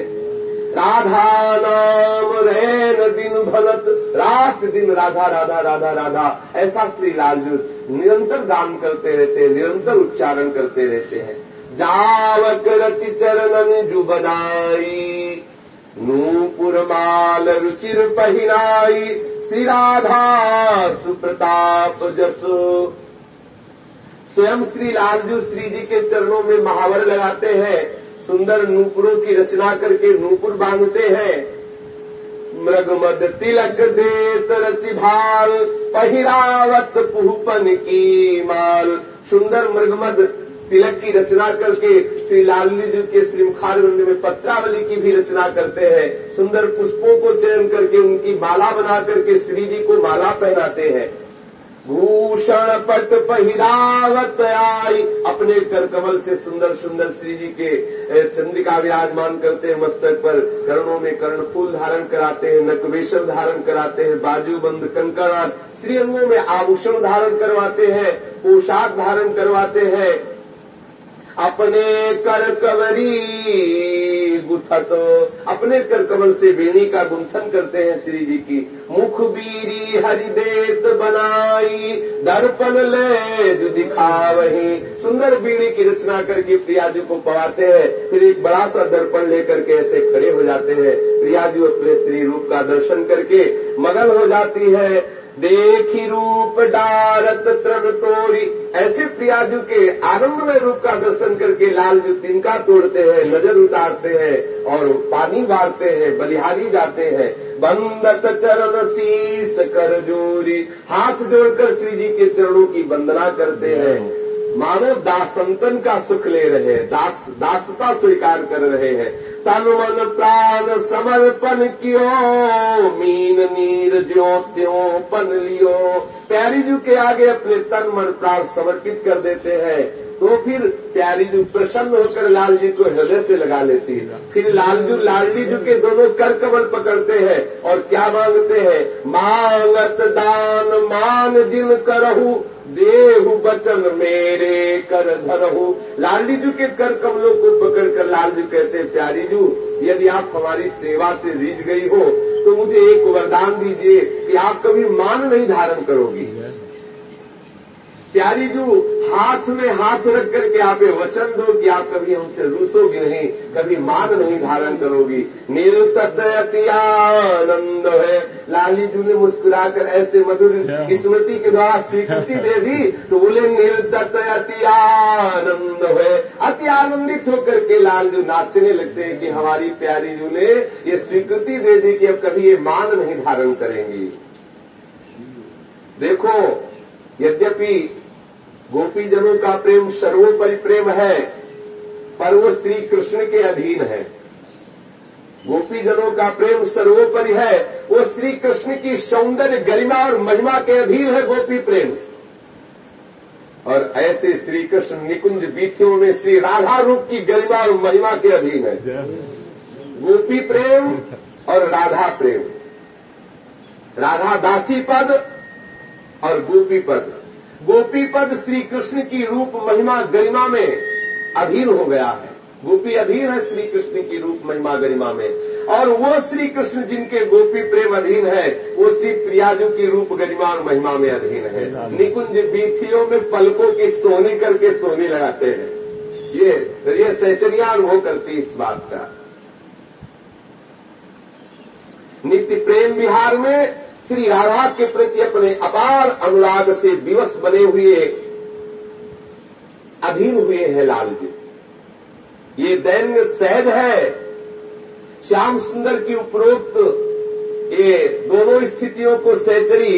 राधा नाम रैन दिन भनत रात दिन राधा राधा राधा राधा। ऐसा श्री लालजू निरंतर दान करते रहते हैं, निरंतर उच्चारण करते रहते हैं। जावक रचि चरणन जु बनाई नूपुर माल रुचिर पहिनाई, श्री राधा सुप्रताप जसो। स्वयं श्री लालजू श्री जी के चरणों में महावर लगाते हैं। सुंदर नूपुरों की रचना करके नूपुर बांधते हैं। मृगमद तिलक देत रचि भाल, पहिरावत पुहपन की माल। सुंदर मृगमद तिलक की रचना करके श्री लालनी जी के श्री मुखारविंद में पत्रावली की भी रचना करते हैं। सुंदर पुष्पों को चयन करके उनकी माला बना करके श्री जी को माला पहनाते हैं। भूषण पट पहिरावत आई। अपने कर कमल से सुंदर सुंदर श्री जी के चंद्रिका विराजमान करते हैं मस्तक पर। कर्णों में कर्ण फूल धारण कराते हैं नकवेशन धारण कराते हैं बाजू बंद कंकण श्री अंगों में आभूषण धारण करवाते हैं, पोशाक धारण करवाते हैं। अपने कर कवरी गुथत अपने कर कमल से बेणी का गुंथन करते हैं श्री जी की। मुख बीरी हरिदेत बनाई, दर्पण ले जो दिखा वही सुंदर बीड़ी की रचना करके प्रियाजू को पवाते हैं। फिर एक बड़ा सा दर्पण लेकर के ऐसे खड़े हो जाते हैं। प्रियाजू अपने श्री रूप का दर्शन करके मगन हो जाती है। देखी रूप डारत त्रण तोड़ी ऐसे प्रियाजू के आनंद में रूप का दर्शन करके लाल जो तिनका तोड़ते हैं, नज़र उतारते हैं और पानी बारते हैं, बलिहारी जाते हैं। बंदत चरण शीस कर जोरी। हाथ जोड़कर श्री जी के चरणों की वंदना करते हैं। मानो दासंतन का सुख ले रहे हैं, दास, दासता स्वीकार कर रहे हैं। तन मन प्राण समर्पण कियो, मीन नीर ज्यो त्यों पन लियो। प्यारी जू के आगे अपने तन मन प्राण समर्पित कर देते हैं तो फिर प्यारी जू प्रसन्न होकर लाल जी को हृदय से लगा लेती है। फिर लालजू लालडी जू के दोनों कर कमल पकड़ते हैं और क्या मांगते हैं? मांगत दान मान जिन करहू देहु बचन मेरे कर धरहु। लालडी जू के कर कमलों को पकड़कर लालजू कहते, प्यारी जू, यदि आप हमारी सेवा से रीझ गई हो तो मुझे एक वरदान दीजिए कि आप कभी मान नहीं धारण करोगी। प्यारी जू हाथ में हाथ रख करके आप ये वचन दो कि आप कभी हमसे रूसोगी नहीं कभी मान नहीं धारण करोगी। निरुतति आनंद है। लाली जू ने मुस्कुराकर ऐसे मधुर स्मृति के द्वारा स्वीकृति दे दी तो बोले निर्दत अति आनंद है। अति आनंदित होकर के लाल जू नाचने लगते हैं कि हमारी प्यारी जू ने ये स्वीकृति दे दी कि अब कभी ये मान नहीं धारण करेंगी। देखो यद्यपि गोपीजनों का प्रेम सर्वोपरि प्रेम है पर वो श्री कृष्ण के अधीन है। गोपीजनों का प्रेम सर्वोपरि है वो श्री कृष्ण की सौंदर्य गरिमा और महिमा के अधीन है गोपी प्रेम। और ऐसे श्री कृष्ण निकुंज बीथियों में श्री राधा रूप की गरिमा और महिमा के अधीन है। गोपी प्रेम और राधा प्रेम। राधा दासी पद और गोपी पद। गोपी पद श्री कृष्ण की रूप महिमा गरिमा में अधीन हो गया है। गोपी अधीन है श्री कृष्ण की रूप महिमा गरिमा में। और वो श्री कृष्ण जिनके गोपी प्रेम अधीन है, वो श्री प्रियाजू की रूप गरिमा और महिमा में अधीन है। निकुंज बीथियों में पलकों की सोनी करके सोनी लगाते हैं। ये ये सहचरिया अनुभव करती इस बात का। नित्य प्रेम विहार में श्री राधा के प्रति अपने अपार अनुराग से विवश बने हुए, अधीन हुए हैं लाल जी ये दैन्य सहज है। श्याम सुंदर की उपरोक्त ये दोनों स्थितियों को सहचरी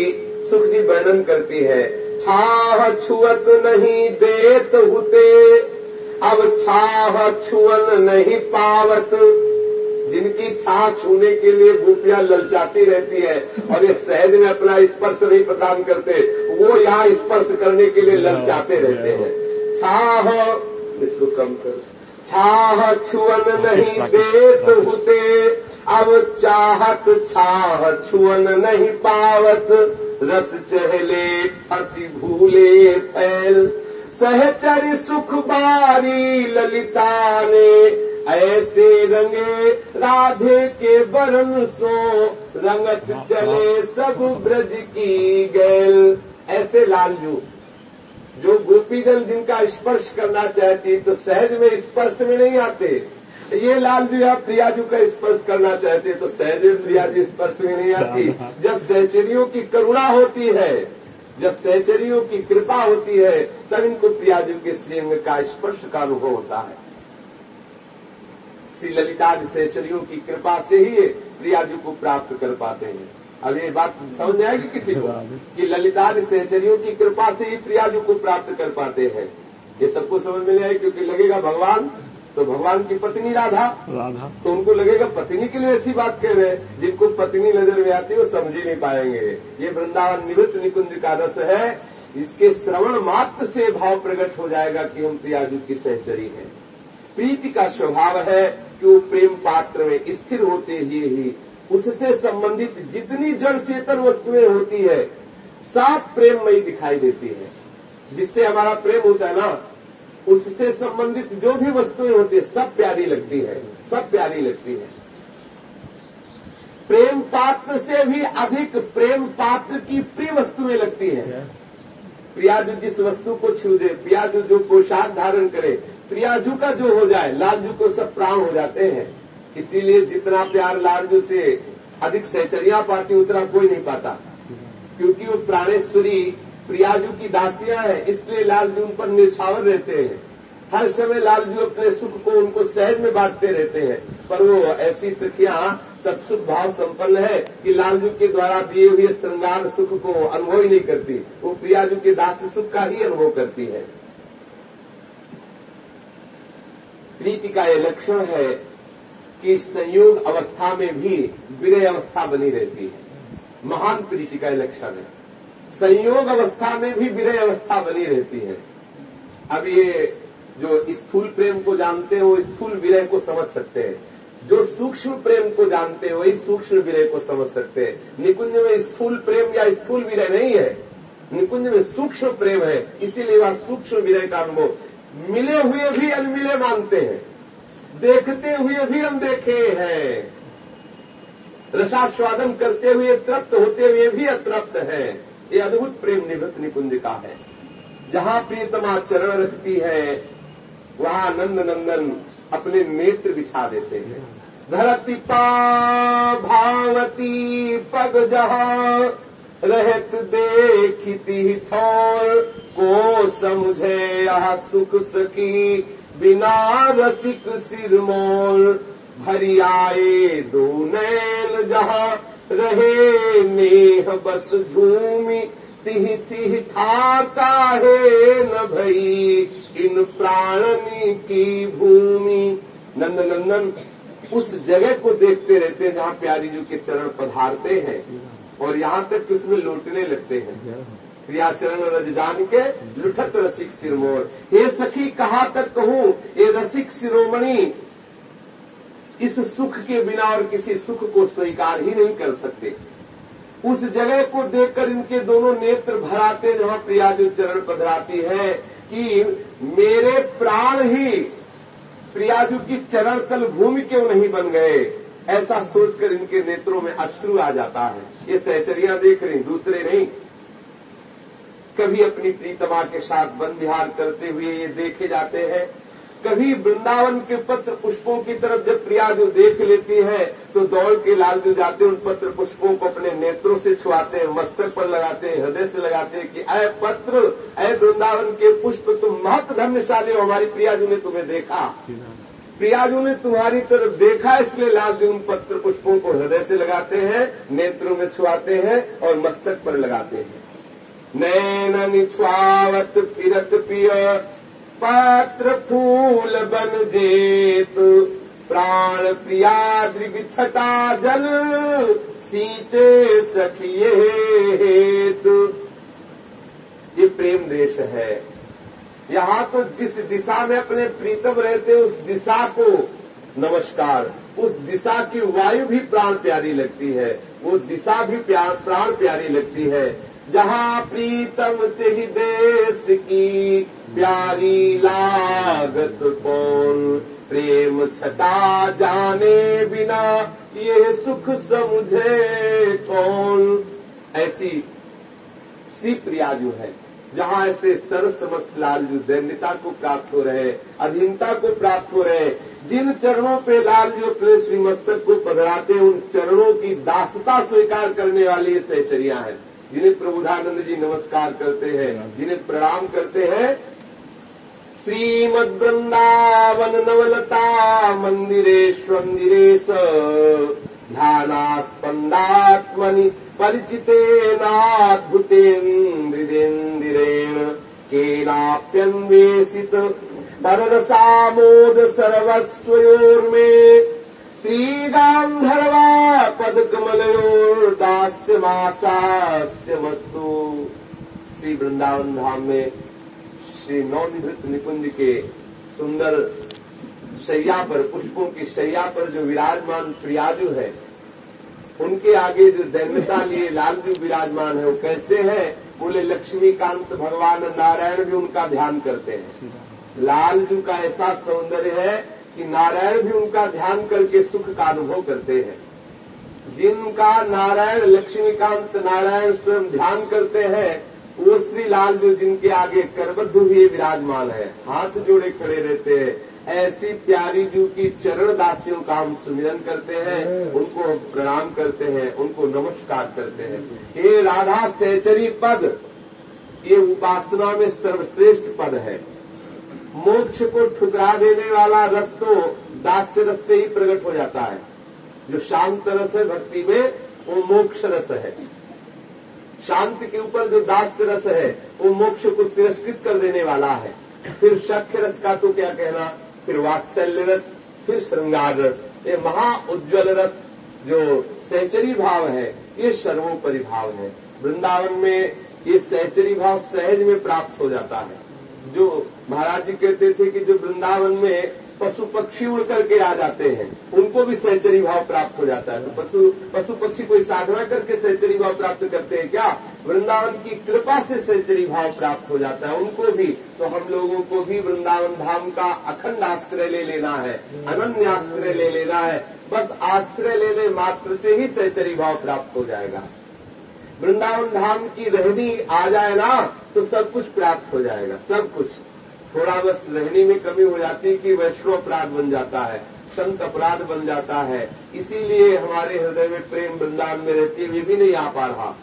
सुख जी वर्णन करती है। छाह छुअत नहीं देत हुते, अब छाह छुअन नहीं पावत। जिनकी छाह छूने के लिए गोपियाँ ललचाती रहती है और ये सहज में अपना स्पर्श नहीं प्रदान करते वो यहाँ स्पर्श करने के लिए ललचाते रहते हैं। छाह इसको कम कर। छाह छुअन नहीं देत हुते अब चाहत छाह छुअन नहीं पावत। रस चहले हसी भूले फैल सहचर सुख बारी ललिता ने ऐसे रंगे राधे के बरन सो रंगत चले सब ब्रज की गैल। ऐसे लालजू जो गोपीजन जिनका स्पर्श करना चाहती तो सहज में स्पर्श में नहीं आते। ये लालजू या प्रियाजू का स्पर्श करना चाहते तो सहज में प्रियाजू स्पर्श में नहीं आती। जब सहचरियों की करुणा होती है जब सहचरियों की कृपा होती है, तब इनको प्रियाजू के श्रीअंग का स्पर्श का अनुभव होता है। श्री ललितादि सहचरियों की कृपा से ही प्रियाजू को प्राप्त कर पाते हैं। अब ये बात समझ आएगी किसी को? कि ललितादि सहचरियों की कृपा से ही प्रियाजू को प्राप्त कर पाते हैं। ये सबको समझ में नहीं क्योंकि लगेगा भगवान तो भगवान की पत्नी राधा। राधा। तो उनको लगेगा पत्नी के लिए ऐसी बात कह रहे हैं जिनको पत्नी नज़र में आती है वो समझ ही नहीं पाएँगे। ये वृंदावन निवृत्त निकुंज का रस है। इसके श्रवण मात्र से भाव प्रकट हो जाएगा कि हम प्रियाजू की सहचरी है। प्रीति का स्वभाव है कि वो प्रेम पात्र में स्थिर होते ही ही उससे संबंधित जितनी जड़ चेतन वस्तुएँ होती है सब प्रेममयी दिखाई देती है। जिससे हमारा प्रेम होता है ना उससे संबंधित जो भी वस्तुएँ होती है सब प्यारी लगती है सब प्यारी लगती है। प्रेम पात्र से भी अधिक प्रेम पात्र की प्रिय वस्तुएँ लगती है। प्रियाजू जिस वस्तु को छू दे प्रियाजू जो पोशाक धारण करे प्रियाजू का जो हो जाए लालजू को सब प्राण हो जाते हैं। इसीलिए जितना प्यार लालजू से अधिक सहचरिया पाती उतना कोई नहीं पाता। क्योंकि वो प्राणेश्वरी प्रियाजू की दासियाँ हैं, इसलिए लालजू उन पर निछावर रहते हैं। हर समय लालजू अपने सुख को उनको सहज में बांटते रहते हैं। पर वो ऐसी सखियाँ तत्सुख भाव संपन्न है कि लालजू के द्वारा दिए हुए श्रृंगार सुख को अनुभव ही नहीं करती। वो प्रियाजू के दास सुख का ही अनुभव करती है। प्रीति का यह लक्षण है कि संयोग अवस्था में भी विरय अवस्था बनी रहती है। महान प्रीति का लक्षण है। संयोग अवस्था में भी विरय अवस्था बनी रहती है। अब ये जो स्थूल प्रेम को जानते हो, स्थूल विरय को समझ सकते हैं। जो सूक्ष्म प्रेम को जानते हो, वही सूक्ष्म विरय को समझ सकते हैं। निकुंज में स्थूल प्रेम या स्थूल विरय नहीं है। निकुंज में सूक्ष्म प्रेम है। इसीलिए वह सूक्ष्म विरय का अनुभव। मिले हुए भी अनमिले मानते हैं। देखते हुए भी हम देखे हैं। रसास्वादन करते हुए तृप्त होते हुए भी अतृप्त है। ये अद्भुत प्रेम निवृत्त निकुंज का है। जहाँ प्रियतमा चरण रखती है, वहाँ नंद नंदन अपने नेत्र बिछा देते हैं। धरती पा, भावती पग जहाँ रहत देखती ठोर, को समझे यह सुख सकी बिना रसिक सिरमोल भरी आए दो नैन जहाँ रहे नेह बस झूमी तिह तिह ठाका है न भई, इन प्राणनी की भूमि। नंद नंदन, उस जगह को देखते रहते हैं जहाँ प्यारी जी के चरण पधारते हैं और यहाँ तक कि उसमें लौटने लगते हैं। क्रियाचरण रज जान के लुठत रसिक सिरमोर। हे सखी, कहा तक कहूँ? ये रसिक शिरोमणि इस सुख के बिना और किसी सुख को स्वीकार ही नहीं कर सकते। उस जगह को देखकर इनके दोनों नेत्र भराते जहाँ प्रियाजू चरण पधराती है कि मेरे प्राण ही प्रियाजू की चरण तल भूमि क्यों नहीं बन गए? ऐसा सोचकर इनके नेत्रों में अश्रु आ जाता है। ये सहचरियाँ देख रही, दूसरे नहीं। कभी अपनी प्रीतमा के साथ वन विहार करते हुए ये देखे जाते हैं कभी वृंदावन के पत्र पुष्पों की तरफ़ जब प्रियाजू देख लेती है तो दौड़ के लालजू जाते उन पत्र पुष्पों को अपने नेत्रों से छुआते हैं, मस्तक पर लगाते हैं, हृदय से लगाते हैं कि, अय पत्र, अय वृंदावन के पुष्प, तुम महत धर्मशाली हो, हमारी प्रियाजू ने तुम्हें देखा। प्रियाजू ने तुम्हारी तरफ़ देखा, इसलिए लालजू उन पत्र पुष्पों को हृदय से लगाते हैं, नेत्रों में छुआते हैं और मस्तक पर लगाते हैं। नैन निछुआवत फिरत पिय पात्र फूल बन जेत। प्राण प्रिया दृग जल सींचे सखिए हेतु। ये प्रेम देश है। यहाँ तो जिस दिशा में अपने प्रीतम रहते उस दिशा को नमस्कार, उस दिशा की वायु भी प्राण प्यारी लगती है, वो दिशा भी प्यार, प्राण प्यारी लगती है। जहाँ प्रीतम तेहि देश की प्यारी लागत कौन? प्रेम छटा जाने बिना ये सुख समझे कौन? ऐसी सी प्रियाजू है, जहाँ ऐसे सरसमस्त लालजू दैन्यता को प्राप्त हो रहे, अधीनता को प्राप्त हो रहे, जिन चरणों पे लालजू अपने श्रीमस्तक को पधराते उन चरणों की दासता स्वीकार करने वाली सहचरिया है। जिन्हें प्रबुधानंद जी नमस्कार करते हैं, जिन्हें प्रणाम करते हैं श्रीमद वृंदावन नवलता मंदिरेश्वंदिरेश ध्यानास्पन्दात्मनि परिचितेनाद्भुतेन्द्रिदेन्दिरेण केनाप्यन्वेषित पररसामोद सर्वस्वयोर्मे श्रीगान्धर्वा पदकमलयोर्दास्यमासास्यमस्तु श्री वृंदावन धाम में श्री नवनिवृत्त निकुंज के सुंदर शैया पर, पुष्पों की शैया पर जो विराजमान प्रियाजू है, उनके आगे जो दैन्यता लिए लालजू विराजमान है, वो कैसे है? बोले, लक्ष्मीकांत भगवान नारायण भी उनका ध्यान करते हैं। लालजू का ऐसा सौंदर्य है कि नारायण भी उनका ध्यान करके सुख का अनुभव करते हैं। जिनका नारायण, लक्ष्मीकांत नारायण स्वयं ध्यान करते हैं, वो श्री लाल जो जिनके आगे करबद्ध हुए विराजमान है। हाथ जोड़े खड़े रहते हैं। ऐसी प्यारी जू की चरण दासियों का हम सुमिरन करते हैं, उनको प्रणाम करते हैं, उनको नमस्कार करते हैं। ये राधा सहचरी पद, ये उपासना में सर्वश्रेष्ठ पद है। मोक्ष को ठुकरा देने वाला रस तो दास्य रस से ही प्रकट हो जाता है। जो शांत रस है भक्ति में, वो मोक्ष रस है। शांत के ऊपर जो दास्य रस है, वो मोक्ष को तिरस्कृत कर देने वाला है। फिर शख्य रस का तो क्या कहना? फिर वात्सल्य रस, फिर श्रृंगार रस। ये महा उज्ज्वल रस, जो सहचरी भाव है, ये सर्वोपरि भाव है। वृंदावन में ये सहचरी भाव सहज में प्राप्त हो जाता है। जो महाराज जी कहते थे कि जो वृंदावन में पशु पक्षी उड़ करके आ जाते हैं, उनको भी सहचरी भाव प्राप्त हो जाता है। पशु पशु पक्षी कोई साधना करके सहचरी भाव प्राप्त करते हैं क्या? वृंदावन की कृपा से सहचरी भाव प्राप्त हो जाता है उनको भी। तो हम लोगों को भी वृंदावन धाम का अखंड आश्रय ले लेना है, अनन्य आश्रय ले लेना है। बस आश्रय लेने मात्र से ही सहचरी भाव प्राप्त हो जाएगा। वृंदावन धाम की रहनी आ जाए ना तो सब कुछ प्राप्त हो जाएगा, सब कुछ। थोड़ा बस रहने में कमी हो जाती है कि वैष्णव अपराध बन जाता है, संत अपराध बन जाता है। इसीलिए हमारे हृदय में प्रेम वृंदावन में रहती हुए भी नहीं आ पा रहा।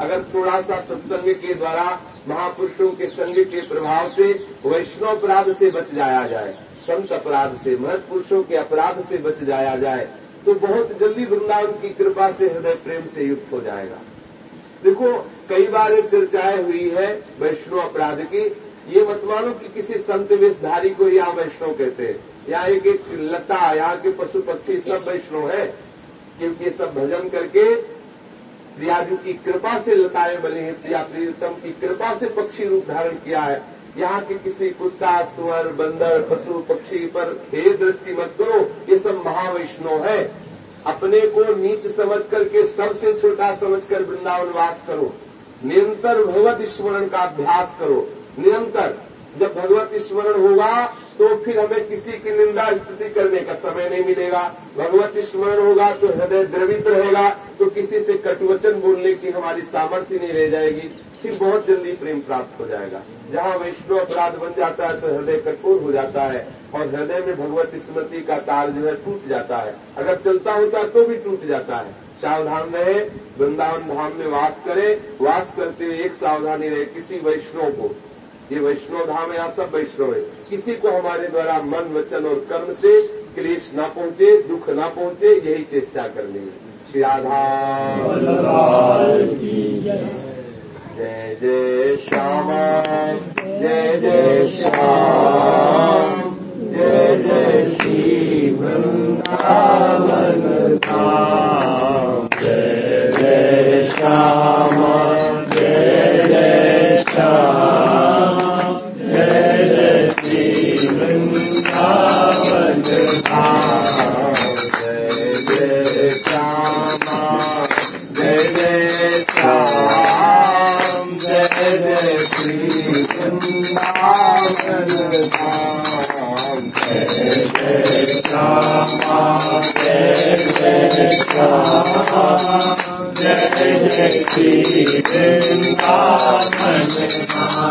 अगर थोड़ा सा सत्संग के द्वारा, महापुरुषों के संग के प्रभाव से वैष्णव अपराध से बच जाया जाए, संत अपराध से महत्पुरुषों के अपराध से बच जाया जाए तो बहुत जल्दी वृंदावन की कृपा से हृदय प्रेम से युक्त हो जाएगा। देखो, कई बार ये चर्चाएँ हुई है वैष्णव अपराध की। ये मत मानो कि किसी संत वेशधारी को यहाँ वैष्णव कहते हैं। यहाँ एक एक लता, यहाँ के पशु पक्षी सब वैष्णव है। क्योंकि सब भजन करके प्रियाजू की कृपा से लताएँ बनी है। प्रिया प्रियतम की कृपा से पक्षी रूप धारण किया है। यहाँ के किसी कुत्ता, सुअर, बंदर, पशु पक्षी पर हे दृष्टि मत करो। ये सब महावैष्णव है। अपने को नीच समझ करके सबसे छोटा समझकर वृंदावन वास करो। निरंतर भगवत स्मरण का अभ्यास करो। निरंतर, जब भगवत स्मरण होगा तो फिर हमें किसी की निंदा स्तुति करने का समय नहीं मिलेगा। भगवत स्मरण होगा तो हृदय द्रवित रहेगा तो किसी से कटुवचन बोलने की हमारी सामर्थ्य नहीं रह जाएगी। फिर बहुत जल्दी प्रेम प्राप्त हो जाएगा। जहाँ वैष्णव अपराध बन जाता है तो हृदय कठोर हो जाता है और हृदय में भगवत स्मृति का तार जो है टूट जाता है। अगर चलता होता तो भी टूट जाता है। सावधान रहे, वृंदावन धाम में वास करे। वास करते हुए एक सावधानी रहे किसी वैष्णव को। ये वैष्णव धाम है सब वैष्णव है। किसी को हमारे द्वारा मन, वचन और कर्म से क्लेश ना पहुँचे, दुख ना पहुँचे, यही चेष्टा करनी है। श्री राधा। जय जय श्यामा जय श्याम जय श्री धाम जय जय श्याम जय श्री धाम जय श्याम जय जय श्री वृंदावन